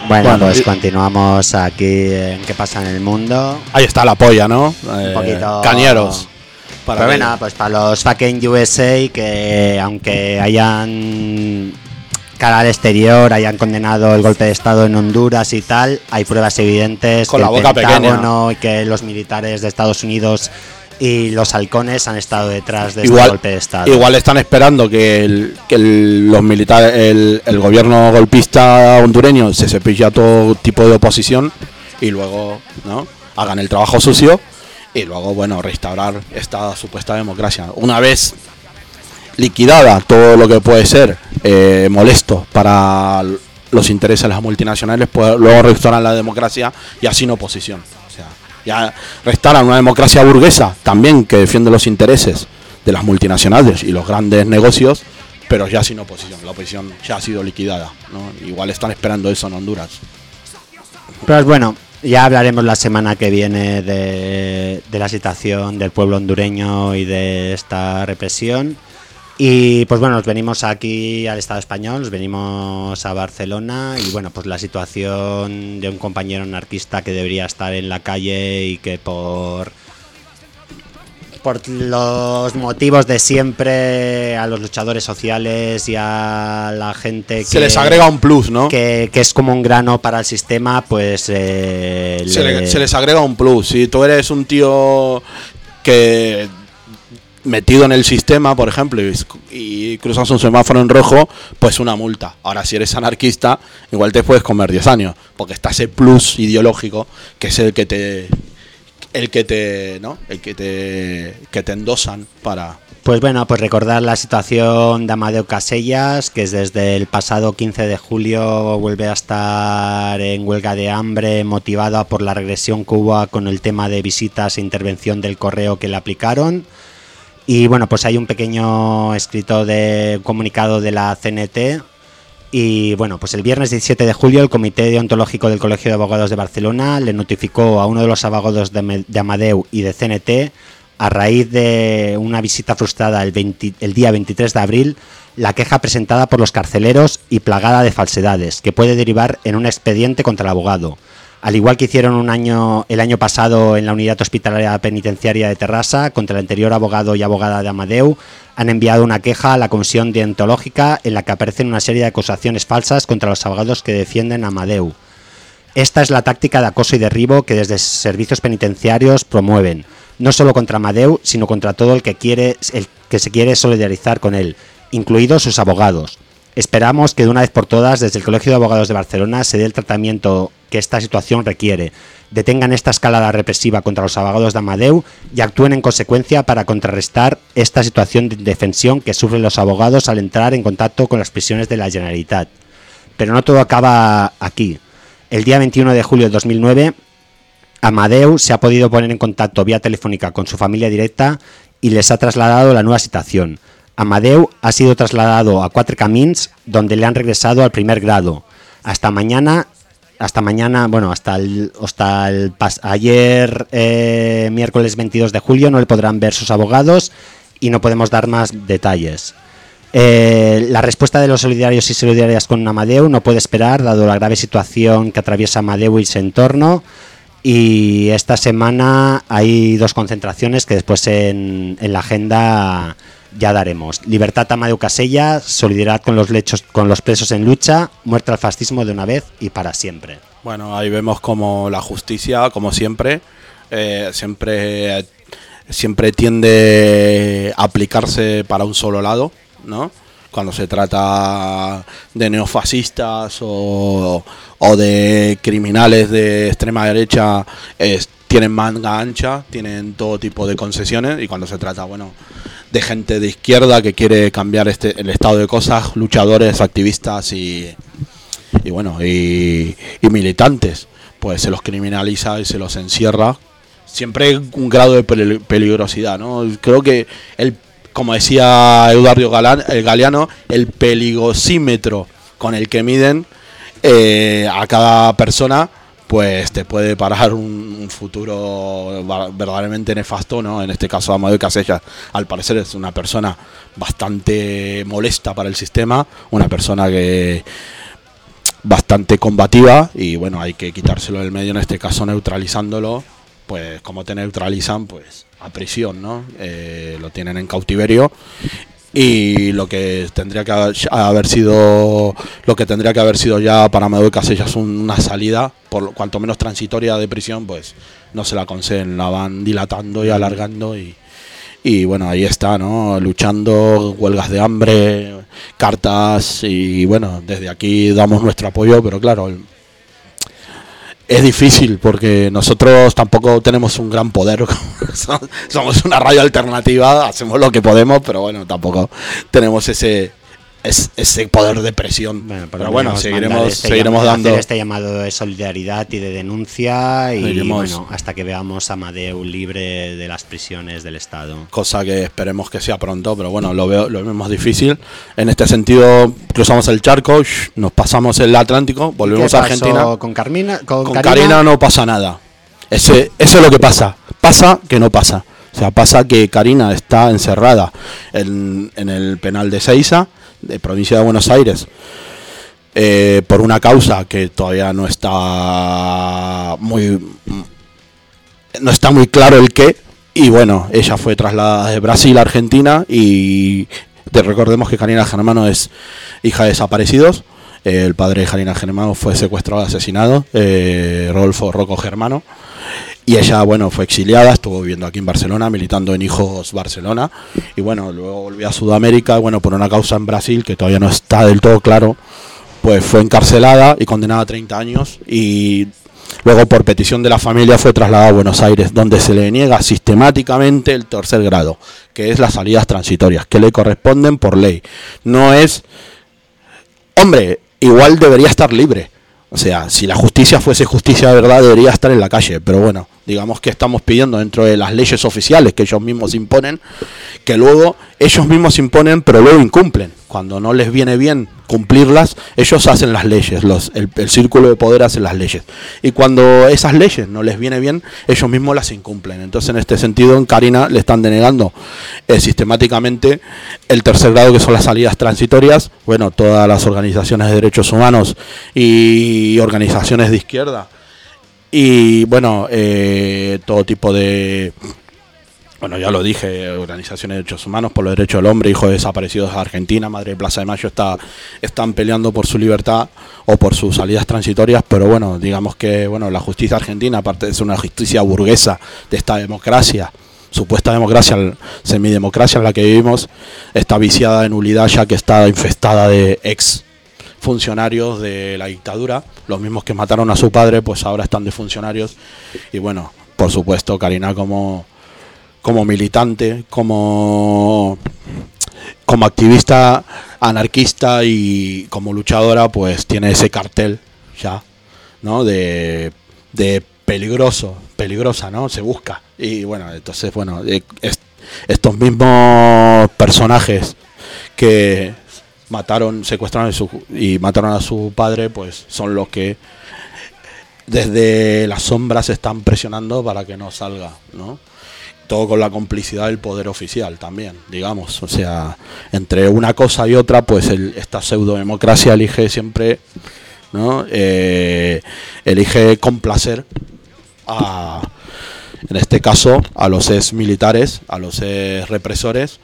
Bueno, Bueno, pues y- continuamos aquí en ¿Qué pasa en el mundo? Ahí está la polla, ¿no? Un Eh, poquito... Cañeros. Para Pero bueno, pues para los fucking USA que aunque hayan cara al exterior, hayan condenado el golpe de estado en Honduras y tal, hay pruebas evidentes Con que la el boca pequeña. Pentágono y que los militares de Estados Unidos y los halcones han estado detrás de este igual, golpe de estado. igual están esperando que, el, que el- los militares, el, el gobierno golpista hondureño se cepille a todo tipo de oposición y luego ¿no? hagan el trabajo sucio y luego bueno restaurar esta supuesta democracia. Una vez liquidada todo lo que puede ser eh, molesto para los intereses de las multinacionales, pues luego restauran la democracia y así no oposición. Ya restauran una democracia burguesa también que defiende los intereses de las multinacionales y los grandes negocios, pero ya sin oposición. La oposición ya ha sido liquidada. ¿no? Igual están esperando eso en Honduras. Pues bueno, ya hablaremos la semana que viene de la situación del pueblo hondureño y de esta represión. Y pues bueno, nos venimos aquí al Estado español, nos venimos a Barcelona y bueno, pues la situación de un compañero anarquista que debería estar en la calle y que por por los motivos de siempre a los luchadores sociales y a la gente Se que- les agrega un plus, ¿no? que, que es como un grano para el sistema, pues eh, se, le- le- se les agrega un plus. Si tú eres un tío que metido en el sistema, por ejemplo, y, y cruzas un semáforo en rojo, pues una multa. Ahora, si eres anarquista, igual te puedes comer 10 años, porque está ese plus ideológico que es el que te el que te, ¿no? El que te, que te endosan para, Pues bueno, pues recordar la situación de Amadeo Casellas, que es desde el pasado 15 de julio vuelve a estar en huelga de hambre, motivada por la regresión que hubo con el tema de visitas e intervención del correo que le aplicaron. Y bueno, pues hay un pequeño escrito de un comunicado de la CNT. Y bueno, pues el viernes 17 de julio el Comité Deontológico del Colegio de Abogados de Barcelona le notificó a uno de los abogados de, Amadeu y de CNT, a raíz de una visita frustrada el, 20 el día 23 de abril, la queja presentada por los carceleros y plagada de falsedades, que puede derivar en un expediente contra el abogado. Al igual que hicieron un año, el año pasado en la unidad hospitalaria penitenciaria de Terrassa contra el anterior abogado y abogada de Amadeu, han enviado una queja a la comisión deontológica en la que aparecen una serie de acusaciones falsas contra los abogados que defienden a Amadeu. Esta es la táctica de acoso y derribo que desde servicios penitenciarios promueven, no solo contra Amadeu, sino contra todo el que quiere el que se quiere solidarizar con él, incluidos sus abogados. Esperamos que de una vez por todas desde el Colegio de Abogados de Barcelona se dé el tratamiento que esta situación requiere, detengan esta escalada represiva contra los abogados de Amadeu y actúen en consecuencia para contrarrestar esta situación de indefensión que sufren los abogados al entrar en contacto con las prisiones de la Generalitat. Pero no todo acaba aquí. El día 21 de julio de 2009, Amadeu se ha podido poner en contacto vía telefónica con su familia directa y les ha trasladado la nueva situación. Amadeu ha sido trasladado a Cuatro Camins, donde le han regresado al primer grado. Hasta mañana, hasta mañana, bueno, hasta el, hasta el pas- ayer, eh, miércoles 22 de julio, no le podrán ver sus abogados y no podemos dar más detalles. Eh, la respuesta de los solidarios y solidarias con Amadeu no puede esperar, dado la grave situación que atraviesa Amadeu y su entorno. Y esta semana hay dos concentraciones que después en, en la agenda ya daremos. Libertad a Amadeu Casella, solidaridad con los, lechos, con los presos en lucha, muerte al fascismo de una vez y para siempre. Bueno, ahí vemos como la justicia, como siempre, eh, siempre, siempre tiende a aplicarse para un solo lado, ¿no? Cuando se trata de neofascistas o, o de criminales de extrema derecha, tienen manga ancha, tienen todo tipo de concesiones y cuando se trata, bueno, de gente de izquierda que quiere cambiar este, el estado de cosas, luchadores, activistas y, y bueno, y, y militantes, pues se los criminaliza y se los encierra. Siempre un grado de peli- peligrosidad, ¿no? Creo que el, como decía Eduardo Galán, el Galeano, el peligosímetro con el que miden eh, a cada persona, pues te puede parar un, futuro verdaderamente nefasto, ¿no? En este caso, Amadeo Casella, al parecer es una persona bastante molesta para el sistema, una persona que bastante combativa y bueno, hay que quitárselo del medio, en este caso neutralizándolo, pues como te neutralizan, pues a prisión, ¿no? Eh, lo tienen en cautiverio y lo que tendría que haber, sido lo que tendría que haber sido ya para Amadeu Casellas un- una salida por cuanto menos transitoria de prisión pues no se la conceden la van dilatando y alargando y, y bueno ahí está no luchando huelgas de hambre cartas y bueno desde aquí damos nuestro apoyo pero claro el- es difícil porque nosotros tampoco tenemos un gran poder. Somos una radio alternativa, hacemos lo que podemos, pero bueno, tampoco tenemos ese es- ese poder de presión. pero bueno, Podríamos mandar seguiremos, este seguiremos llamado- dando. hacer este llamado de solidaridad y de denuncia y Seguiremos. bueno, hasta que veamos a Amadeu libre de las prisiones del Estado. Cosa que esperemos que sea pronto, pero bueno, lo veo lo vemos difícil. En este sentido, cruzamos el charco, shh, nos pasamos el Atlántico, volvemos ¿Qué a Argentina. con Carmina? Con, Con Karina? Karina no pasa nada. Ese, eso es lo que pasa. Pasa que no pasa. O sea, pasa que Karina está encerrada en, en el penal de Seiza, de provincia de Buenos Aires, eh, por una causa que todavía no está muy no está muy claro el qué. Y bueno, ella fue trasladada de Brasil a Argentina y te recordemos que Karina Germano es hija de desaparecidos. El padre de Karina Germano fue secuestrado asesinado, eh, Rodolfo Rocco Germano. Y ella, bueno, fue exiliada, estuvo viviendo aquí en Barcelona, militando en Hijos Barcelona. Y bueno, luego volvió a Sudamérica, bueno, por una causa en Brasil que todavía no está del todo claro, pues fue encarcelada y condenada a 30 años. Y Luego, por petición de la familia, fue trasladado a Buenos Aires, donde se le niega sistemáticamente el tercer grado, que es las salidas transitorias, que le corresponden por ley. No es... Hombre, igual debería estar libre. O sea, si la justicia fuese justicia de verdad, debería estar en la calle. Pero bueno, digamos que estamos pidiendo dentro de las leyes oficiales que ellos mismos imponen, que luego ellos mismos imponen, pero luego incumplen. Cuando no les viene bien cumplirlas, ellos hacen las leyes, el círculo de poder hace las leyes. Y cuando esas leyes no les viene bien, ellos mismos las incumplen. Entonces, en este sentido, en Karina le están denegando eh, sistemáticamente el tercer grado, que son las salidas transitorias. Bueno, todas las organizaciones de derechos humanos y organizaciones de izquierda y bueno, eh, todo tipo de, bueno, ya lo dije, organizaciones de derechos humanos por los derechos del hombre, hijos de desaparecidos de Argentina, Madre de Plaza de Mayo, está, están peleando por su libertad o por sus salidas transitorias, pero bueno, digamos que bueno, la justicia argentina, aparte de ser una justicia burguesa de esta democracia, supuesta democracia, semidemocracia en la que vivimos, está viciada de nulidad ya que está infestada de ex funcionarios de la dictadura, los mismos que mataron a su padre, pues ahora están de funcionarios. Y bueno, por supuesto, Karina como, como militante, como, como activista anarquista y como luchadora, pues tiene ese cartel ya, ¿no? De, de peligroso, peligrosa, ¿no? Se busca. Y bueno, entonces, bueno, eh, es- estos mismos personajes que mataron, secuestraron su- y mataron a su padre, pues son los que desde las sombras están presionando para que no salga, ¿no? Todo con la complicidad del poder oficial también, digamos. O sea, entre una cosa y otra, pues el- esta pseudo-democracia elige siempre, ¿no? Eh, elige complacer a, en este caso, a los ex militares, a los ex represores,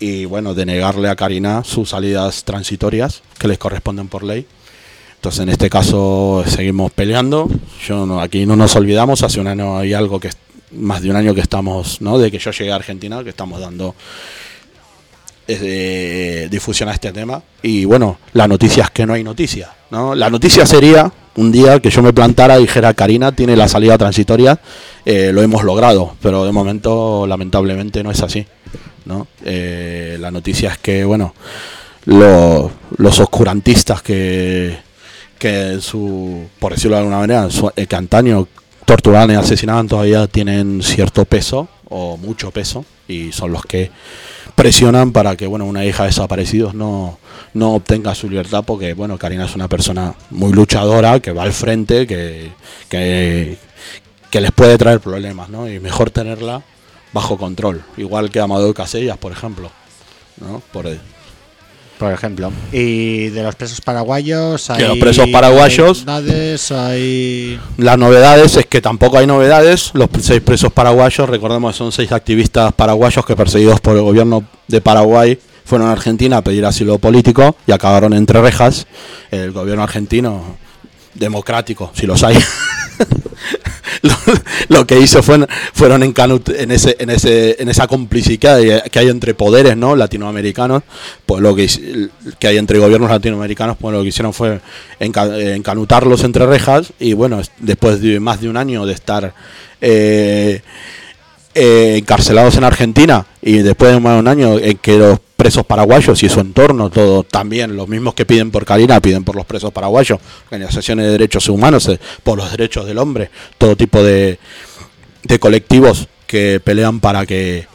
y bueno, denegarle a Karina sus salidas transitorias que les corresponden por ley. Entonces, en este caso, seguimos peleando. Yo no- aquí no nos olvidamos, hace un año y algo que más de un año que estamos, ¿no? De que yo llegué a Argentina, que estamos dando eh, difusión a este tema. Y bueno, la noticia es que no hay noticia, ¿no? La noticia sería un día que yo me plantara y dijera, Karina tiene la salida transitoria, eh, lo hemos logrado, pero de momento, lamentablemente, no es así, ¿no? Eh, la noticia es que, bueno, lo- los oscurantistas que, que en su, por decirlo de alguna manera, su- eh, que antaño torturaban y asesinaban todavía tienen cierto peso o mucho peso y son los que presionan para que bueno una hija de desaparecidos no, no obtenga su libertad porque bueno Karina es una persona muy luchadora que va al frente que, que les puede traer problemas ¿no? y mejor tenerla bajo control igual que Amadeo Casellas por ejemplo ¿no? por, Por ejemplo. Y de los presos paraguayos hay De los presos paraguayos- novedades, hay Las novedades es que tampoco hay novedades. Los seis presos paraguayos, recordemos son seis activistas paraguayos que perseguidos por el gobierno de Paraguay fueron a Argentina a pedir asilo político y acabaron entre rejas. El gobierno argentino, democrático, si los hay, lo, que hizo fue, fueron encanut- en ese en ese en esa complicidad que hay entre poderes no latinoamericanos pues lo que que hay entre gobiernos latinoamericanos pues lo que hicieron fue enca- encanutarlos entre rejas y bueno es- después de más de un año de estar eh, eh, encarcelados en Argentina y después de más de un año en que los presos paraguayos y su entorno, todo también, los mismos que piden por Karina, piden por los presos paraguayos, organizaciones de derechos humanos, eh, por los derechos del hombre, todo tipo de, de colectivos que pelean para que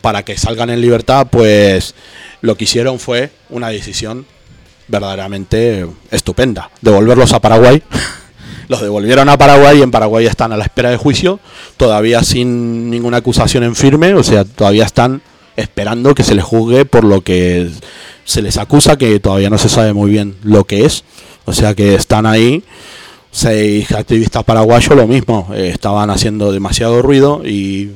para que salgan en libertad, pues lo que hicieron fue una decisión verdaderamente estupenda, devolverlos a Paraguay. Los devolvieron a Paraguay y en Paraguay están a la espera de juicio, todavía sin ninguna acusación en firme, o sea, todavía están esperando que se les juzgue por lo que se les acusa, que todavía no se sabe muy bien lo que es. O sea que están ahí seis activistas paraguayos, lo mismo, eh, estaban haciendo demasiado ruido y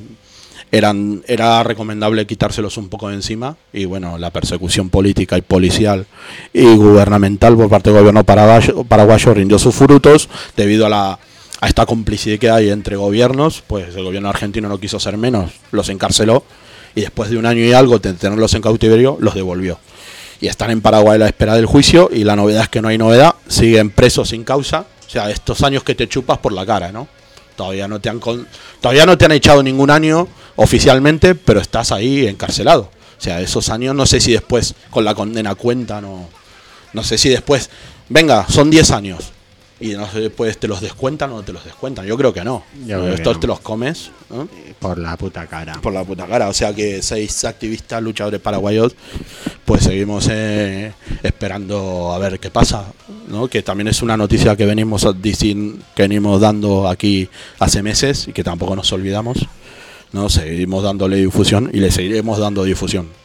eran, era recomendable quitárselos un poco de encima y bueno, la persecución política y policial y gubernamental por parte del gobierno paraguayo, rindió sus frutos debido a la a esta complicidad que hay entre gobiernos, pues el gobierno argentino no quiso ser menos, los encarceló y después de un año y algo de tenerlos en cautiverio, los devolvió. Y están en Paraguay a la espera del juicio y la novedad es que no hay novedad, siguen presos sin causa O sea, estos años que te chupas por la cara, ¿no? Todavía no te han con- todavía no te han echado ningún año oficialmente, pero estás ahí encarcelado. O sea, esos años no sé si después con la condena cuentan o no sé si después, venga, son 10 años y no sé después te los descuentan o no te los descuentan. Yo creo que no. Yo creo que Estos no. te los comes, ¿no? Por la puta cara. por la puta cara. O sea que seis activistas luchadores paraguayos, pues seguimos eh, esperando a ver qué pasa, ¿no? Que también es una noticia que venimos que venimos dando aquí hace meses y que tampoco nos olvidamos, ¿no? Seguimos dándole difusión y le seguiremos dando difusión.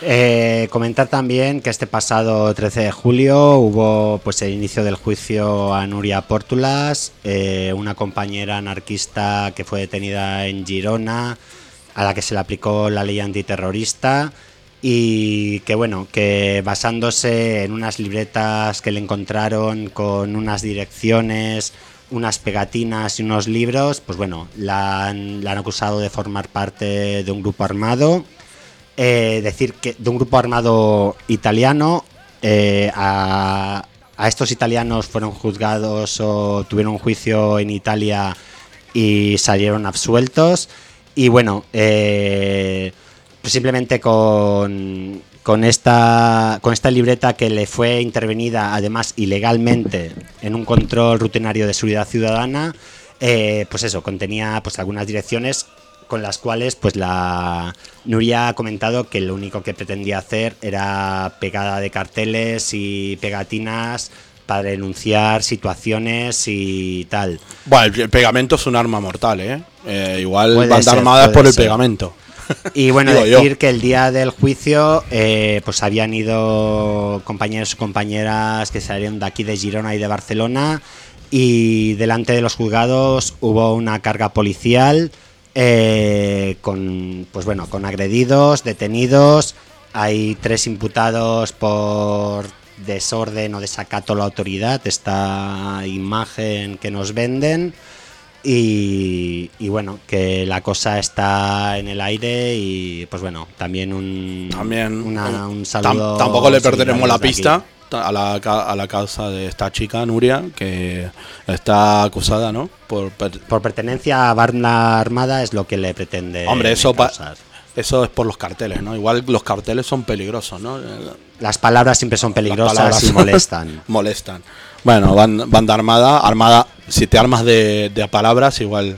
Eh, comentar también que este pasado 13 de julio hubo pues el inicio del juicio a Nuria Pórtulas, eh, una compañera anarquista que fue detenida en Girona, a la que se le aplicó la ley antiterrorista y que bueno, que basándose en unas libretas que le encontraron con unas direcciones, unas pegatinas y unos libros, pues bueno, han, la han acusado de formar parte de un grupo armado eh, decir que de un grupo armado italiano eh, a, estos italianos fueron juzgados o tuvieron juicio en Italia y salieron absueltos. Y bueno eh, simplemente con con esta con esta libreta que le fue intervenida además ilegalmente en un control rutinario de seguridad ciudadana pues eso contenía pues algunas direcciones con las cuales pues la Nuria ha comentado que lo único que pretendía hacer era pegada de carteles y pegatinas para denunciar situaciones y tal. Bueno, el, pegamento es un arma mortal, ¿eh? Eh, igual Puede van ser, armadas por el ser. pegamento. Y bueno, decir yo. que el día del juicio eh, pues habían ido compañeros y compañeras que salieron de aquí de Girona y de Barcelona y delante de los juzgados hubo una carga policial eh, con pues bueno con agredidos, detenidos, hay tres imputados por desorden o desacato a la autoridad, esta imagen que nos venden. Y, y bueno, que la cosa está en el aire y pues bueno, también un, También una- un tam- saludo. tampoco le perderemos la aquí. A la, a la causa de esta chica, Nuria, que está acusada, ¿no? Por, per- Por pertenencia a banda armada es lo que le pretende. Hombre, eso, eso es por los carteles, ¿no? Igual los carteles son peligrosos, ¿no? Las palabras siempre son peligrosas y molestan. molestan. Bueno, banda armada, armada, si te armas de, de palabras, igual,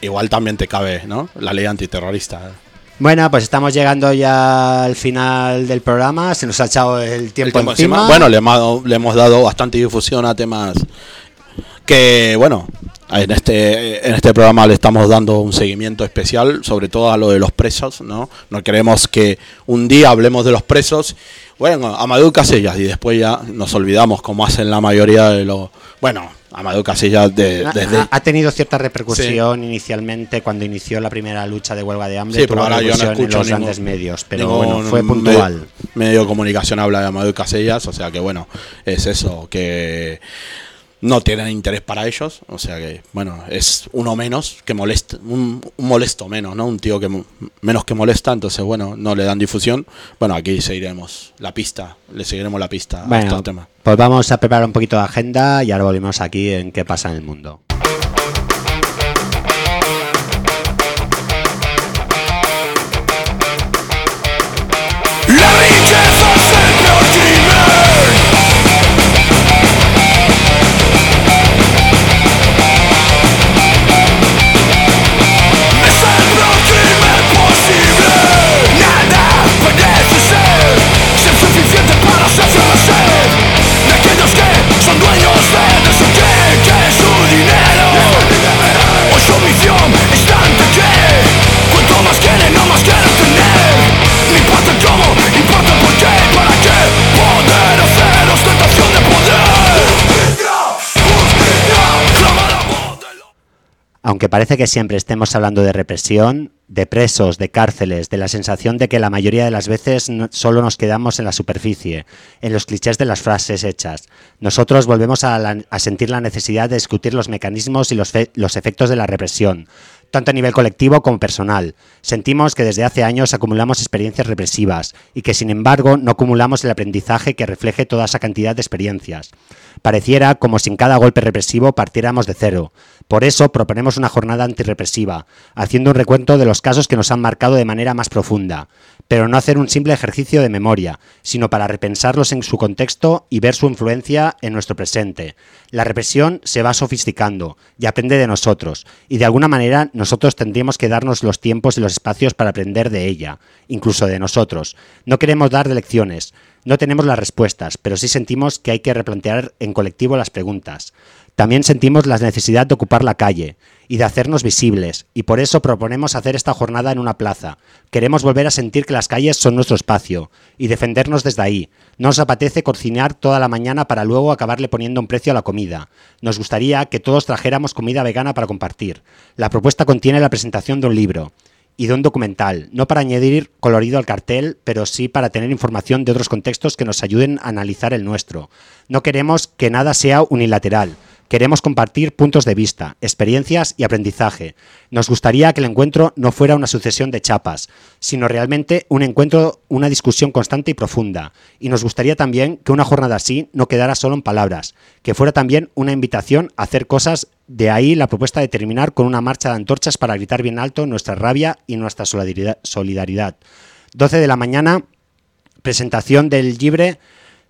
igual también te cabe, ¿no? La ley antiterrorista. Bueno, pues estamos llegando ya al final del programa. Se nos ha echado el El tiempo, tiempo encima. encima. Bueno, le, hemos- le hemos dado bastante difusión a temas que, bueno, en este, en este programa le estamos dando un seguimiento especial, sobre todo a lo de los presos, ¿no? No queremos que un día hablemos de los presos, bueno, Amadou Casellas, y después ya nos olvidamos, como hacen la mayoría de los... Bueno, Amadou Casellas de- desde... ha, ha tenido cierta repercusión inicialmente cuando inició la primera lucha de huelga de hambre. Sí, pero ahora yo no en escucho los ningún- grandes medios, pero bueno, fue puntual. Medio, de comunicación habla de Amadou Casellas, o sea que bueno, es eso, que no tienen interés para ellos, o sea que bueno, es uno menos que molesta, un, un molesto menos, ¿no? Un tío que menos que molesta, entonces bueno, no le dan difusión. Bueno, aquí seguiremos la pista, le seguiremos la pista a estos temas. pues vamos a preparar un poquito de agenda y ahora volvemos aquí en qué pasa en el mundo. Aunque parece que siempre estemos hablando de represión, de presos, de cárceles, de la sensación de que la mayoría de las veces solo nos quedamos en la superficie, en los clichés de las frases hechas, nosotros volvemos a, sentir la necesidad de discutir los mecanismos y los, los efectos de la represión, tanto a nivel colectivo como personal. Sentimos que desde hace años acumulamos experiencias represivas y que sin embargo no acumulamos el aprendizaje que refleje toda esa cantidad de experiencias. Pareciera como si en cada golpe represivo partiéramos de cero. Por eso proponemos una jornada antirrepresiva, haciendo un recuento de los casos que nos han marcado de manera más profunda, pero no hacer un simple ejercicio de memoria, sino para repensarlos en su contexto y ver su influencia en nuestro presente. La represión se va sofisticando y aprende de nosotros, y de alguna manera nosotros tendríamos que darnos los tiempos y los espacios para aprender de ella, incluso de nosotros. No queremos dar lecciones, no tenemos las respuestas, pero sí sentimos que hay que replantear en colectivo las preguntas. También sentimos la necesidad de ocupar la calle y de hacernos visibles, y por eso proponemos hacer esta jornada en una plaza. Queremos volver a sentir que las calles son nuestro espacio y defendernos desde ahí. No nos apetece cocinar toda la mañana para luego acabarle poniendo un precio a la comida. Nos gustaría que todos trajéramos comida vegana para compartir. La propuesta contiene la presentación de un libro y de un documental, no para añadir colorido al cartel, pero sí para tener información de otros contextos que nos ayuden a analizar el nuestro. No queremos que nada sea unilateral. Queremos compartir puntos de vista, experiencias y aprendizaje. Nos gustaría que el encuentro no fuera una sucesión de chapas, sino realmente un encuentro, una discusión constante y profunda. Y nos gustaría también que una jornada así no quedara solo en palabras, que fuera también una invitación a hacer cosas. De ahí la propuesta de terminar con una marcha de antorchas para gritar bien alto nuestra rabia y nuestra solidaridad. solidaridad. 12 de la mañana, presentación del Libre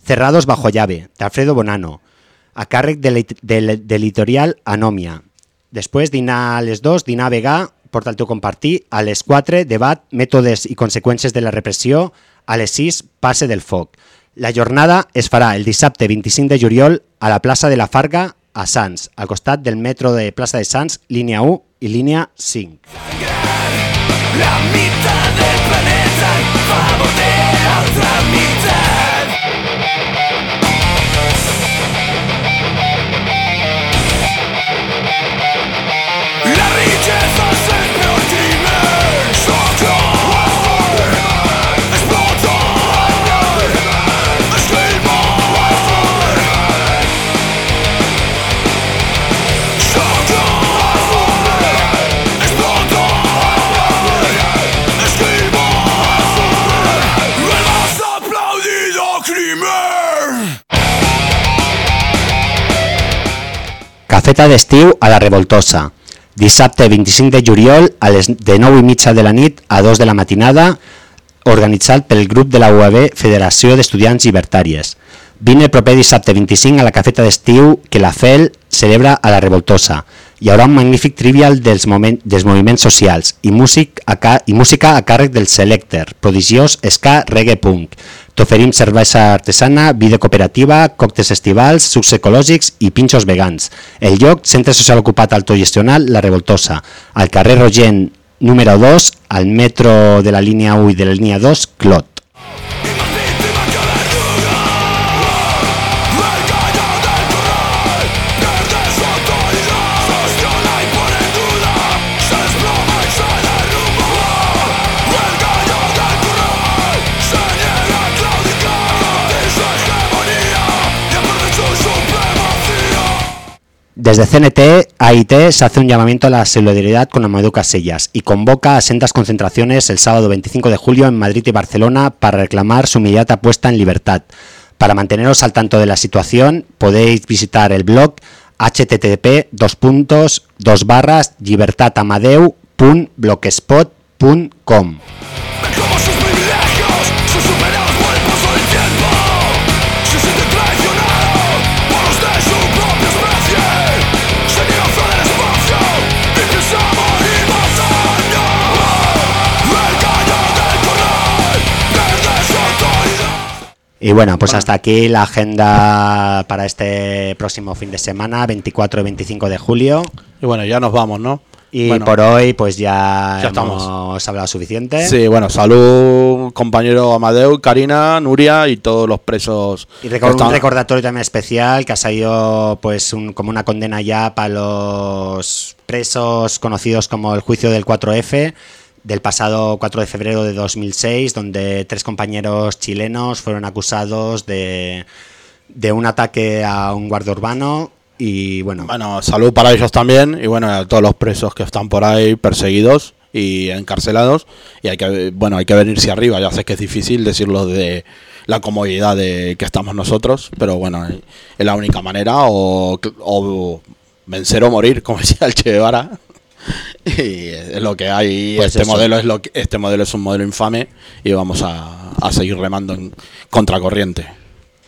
Cerrados bajo llave, de Alfredo Bonano a càrrec de l'editorial Anòmia. Després, dinar a les 2, dinar vegà, porta el teu compartir, a les 4, debat, mètodes i conseqüències de la repressió, a les 6, passe del foc. La jornada es farà el dissabte 25 de juliol a la plaça de la Farga, a Sants, al costat del metro de plaça de Sants, línia 1 i línia 5. La mitad del planeta de la otra mitad. Cafeta d'estiu a la Revoltosa. Dissabte 25 de juliol a les de 9 i mitja de la nit a 2 de la matinada, organitzat pel grup de la UAB Federació d'Estudiants Llibertàries. Vine el proper dissabte 25 a la cafeta d'estiu que la FEL celebra a la Revoltosa. Hi haurà un magnífic trivial dels, moment, dels moviments socials i, músic a i música a càrrec del Selecter, prodigiós ska reggae punk. T'oferim cervesa artesana, vida cooperativa, còctels estivals, sucs ecològics i pinxos vegans. El lloc, Centre Social Ocupat Autogestional La Revoltosa, al carrer Rogent número 2, al metro de la línia 1 i de la línia 2, Clot. Desde CNT, AIT se hace un llamamiento a la solidaridad con Amadou Casellas y convoca a sendas concentraciones el sábado 25 de julio en Madrid y Barcelona para reclamar su inmediata puesta en libertad. Para manteneros al tanto de la situación, podéis visitar el blog http dos puntos, dos barras, libertadamadeu.blogspot.com. Y bueno, pues hasta aquí la agenda para este próximo fin de semana, 24 y 25 de julio. Y bueno, ya nos vamos, ¿no? Y Bueno, por hoy, pues ya, Ya hemos estamos. hablado suficiente. Sí, bueno, salud, compañero Amadeu, Karina, Nuria y todos los presos. Y un recordatorio también especial que ha salido pues un- como una condena ya para los presos conocidos como el juicio del 4F del pasado 4 de febrero de 2006 donde tres compañeros chilenos fueron acusados de, de un ataque a un guardia urbano Y bueno, Bueno, salud para ellos también y bueno, a todos los presos que están por ahí perseguidos y encarcelados. Y hay que bueno, hay que venirse arriba, ya sé que es difícil decirlo de la comodidad de que estamos nosotros, pero bueno, es la única manera o, o vencer o morir, como decía el Che Guevara. Y lo que hay, pues este, modelo es lo que, este modelo es un modelo infame y vamos a, a seguir remando en contracorriente.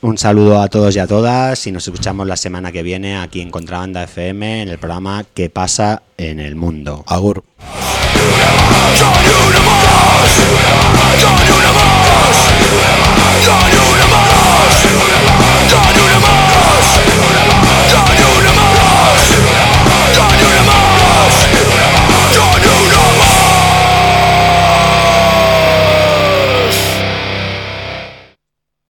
Un saludo a todos y a todas y nos escuchamos la semana que viene aquí en Contrabanda FM en el programa ¿Qué pasa en el mundo? Agur.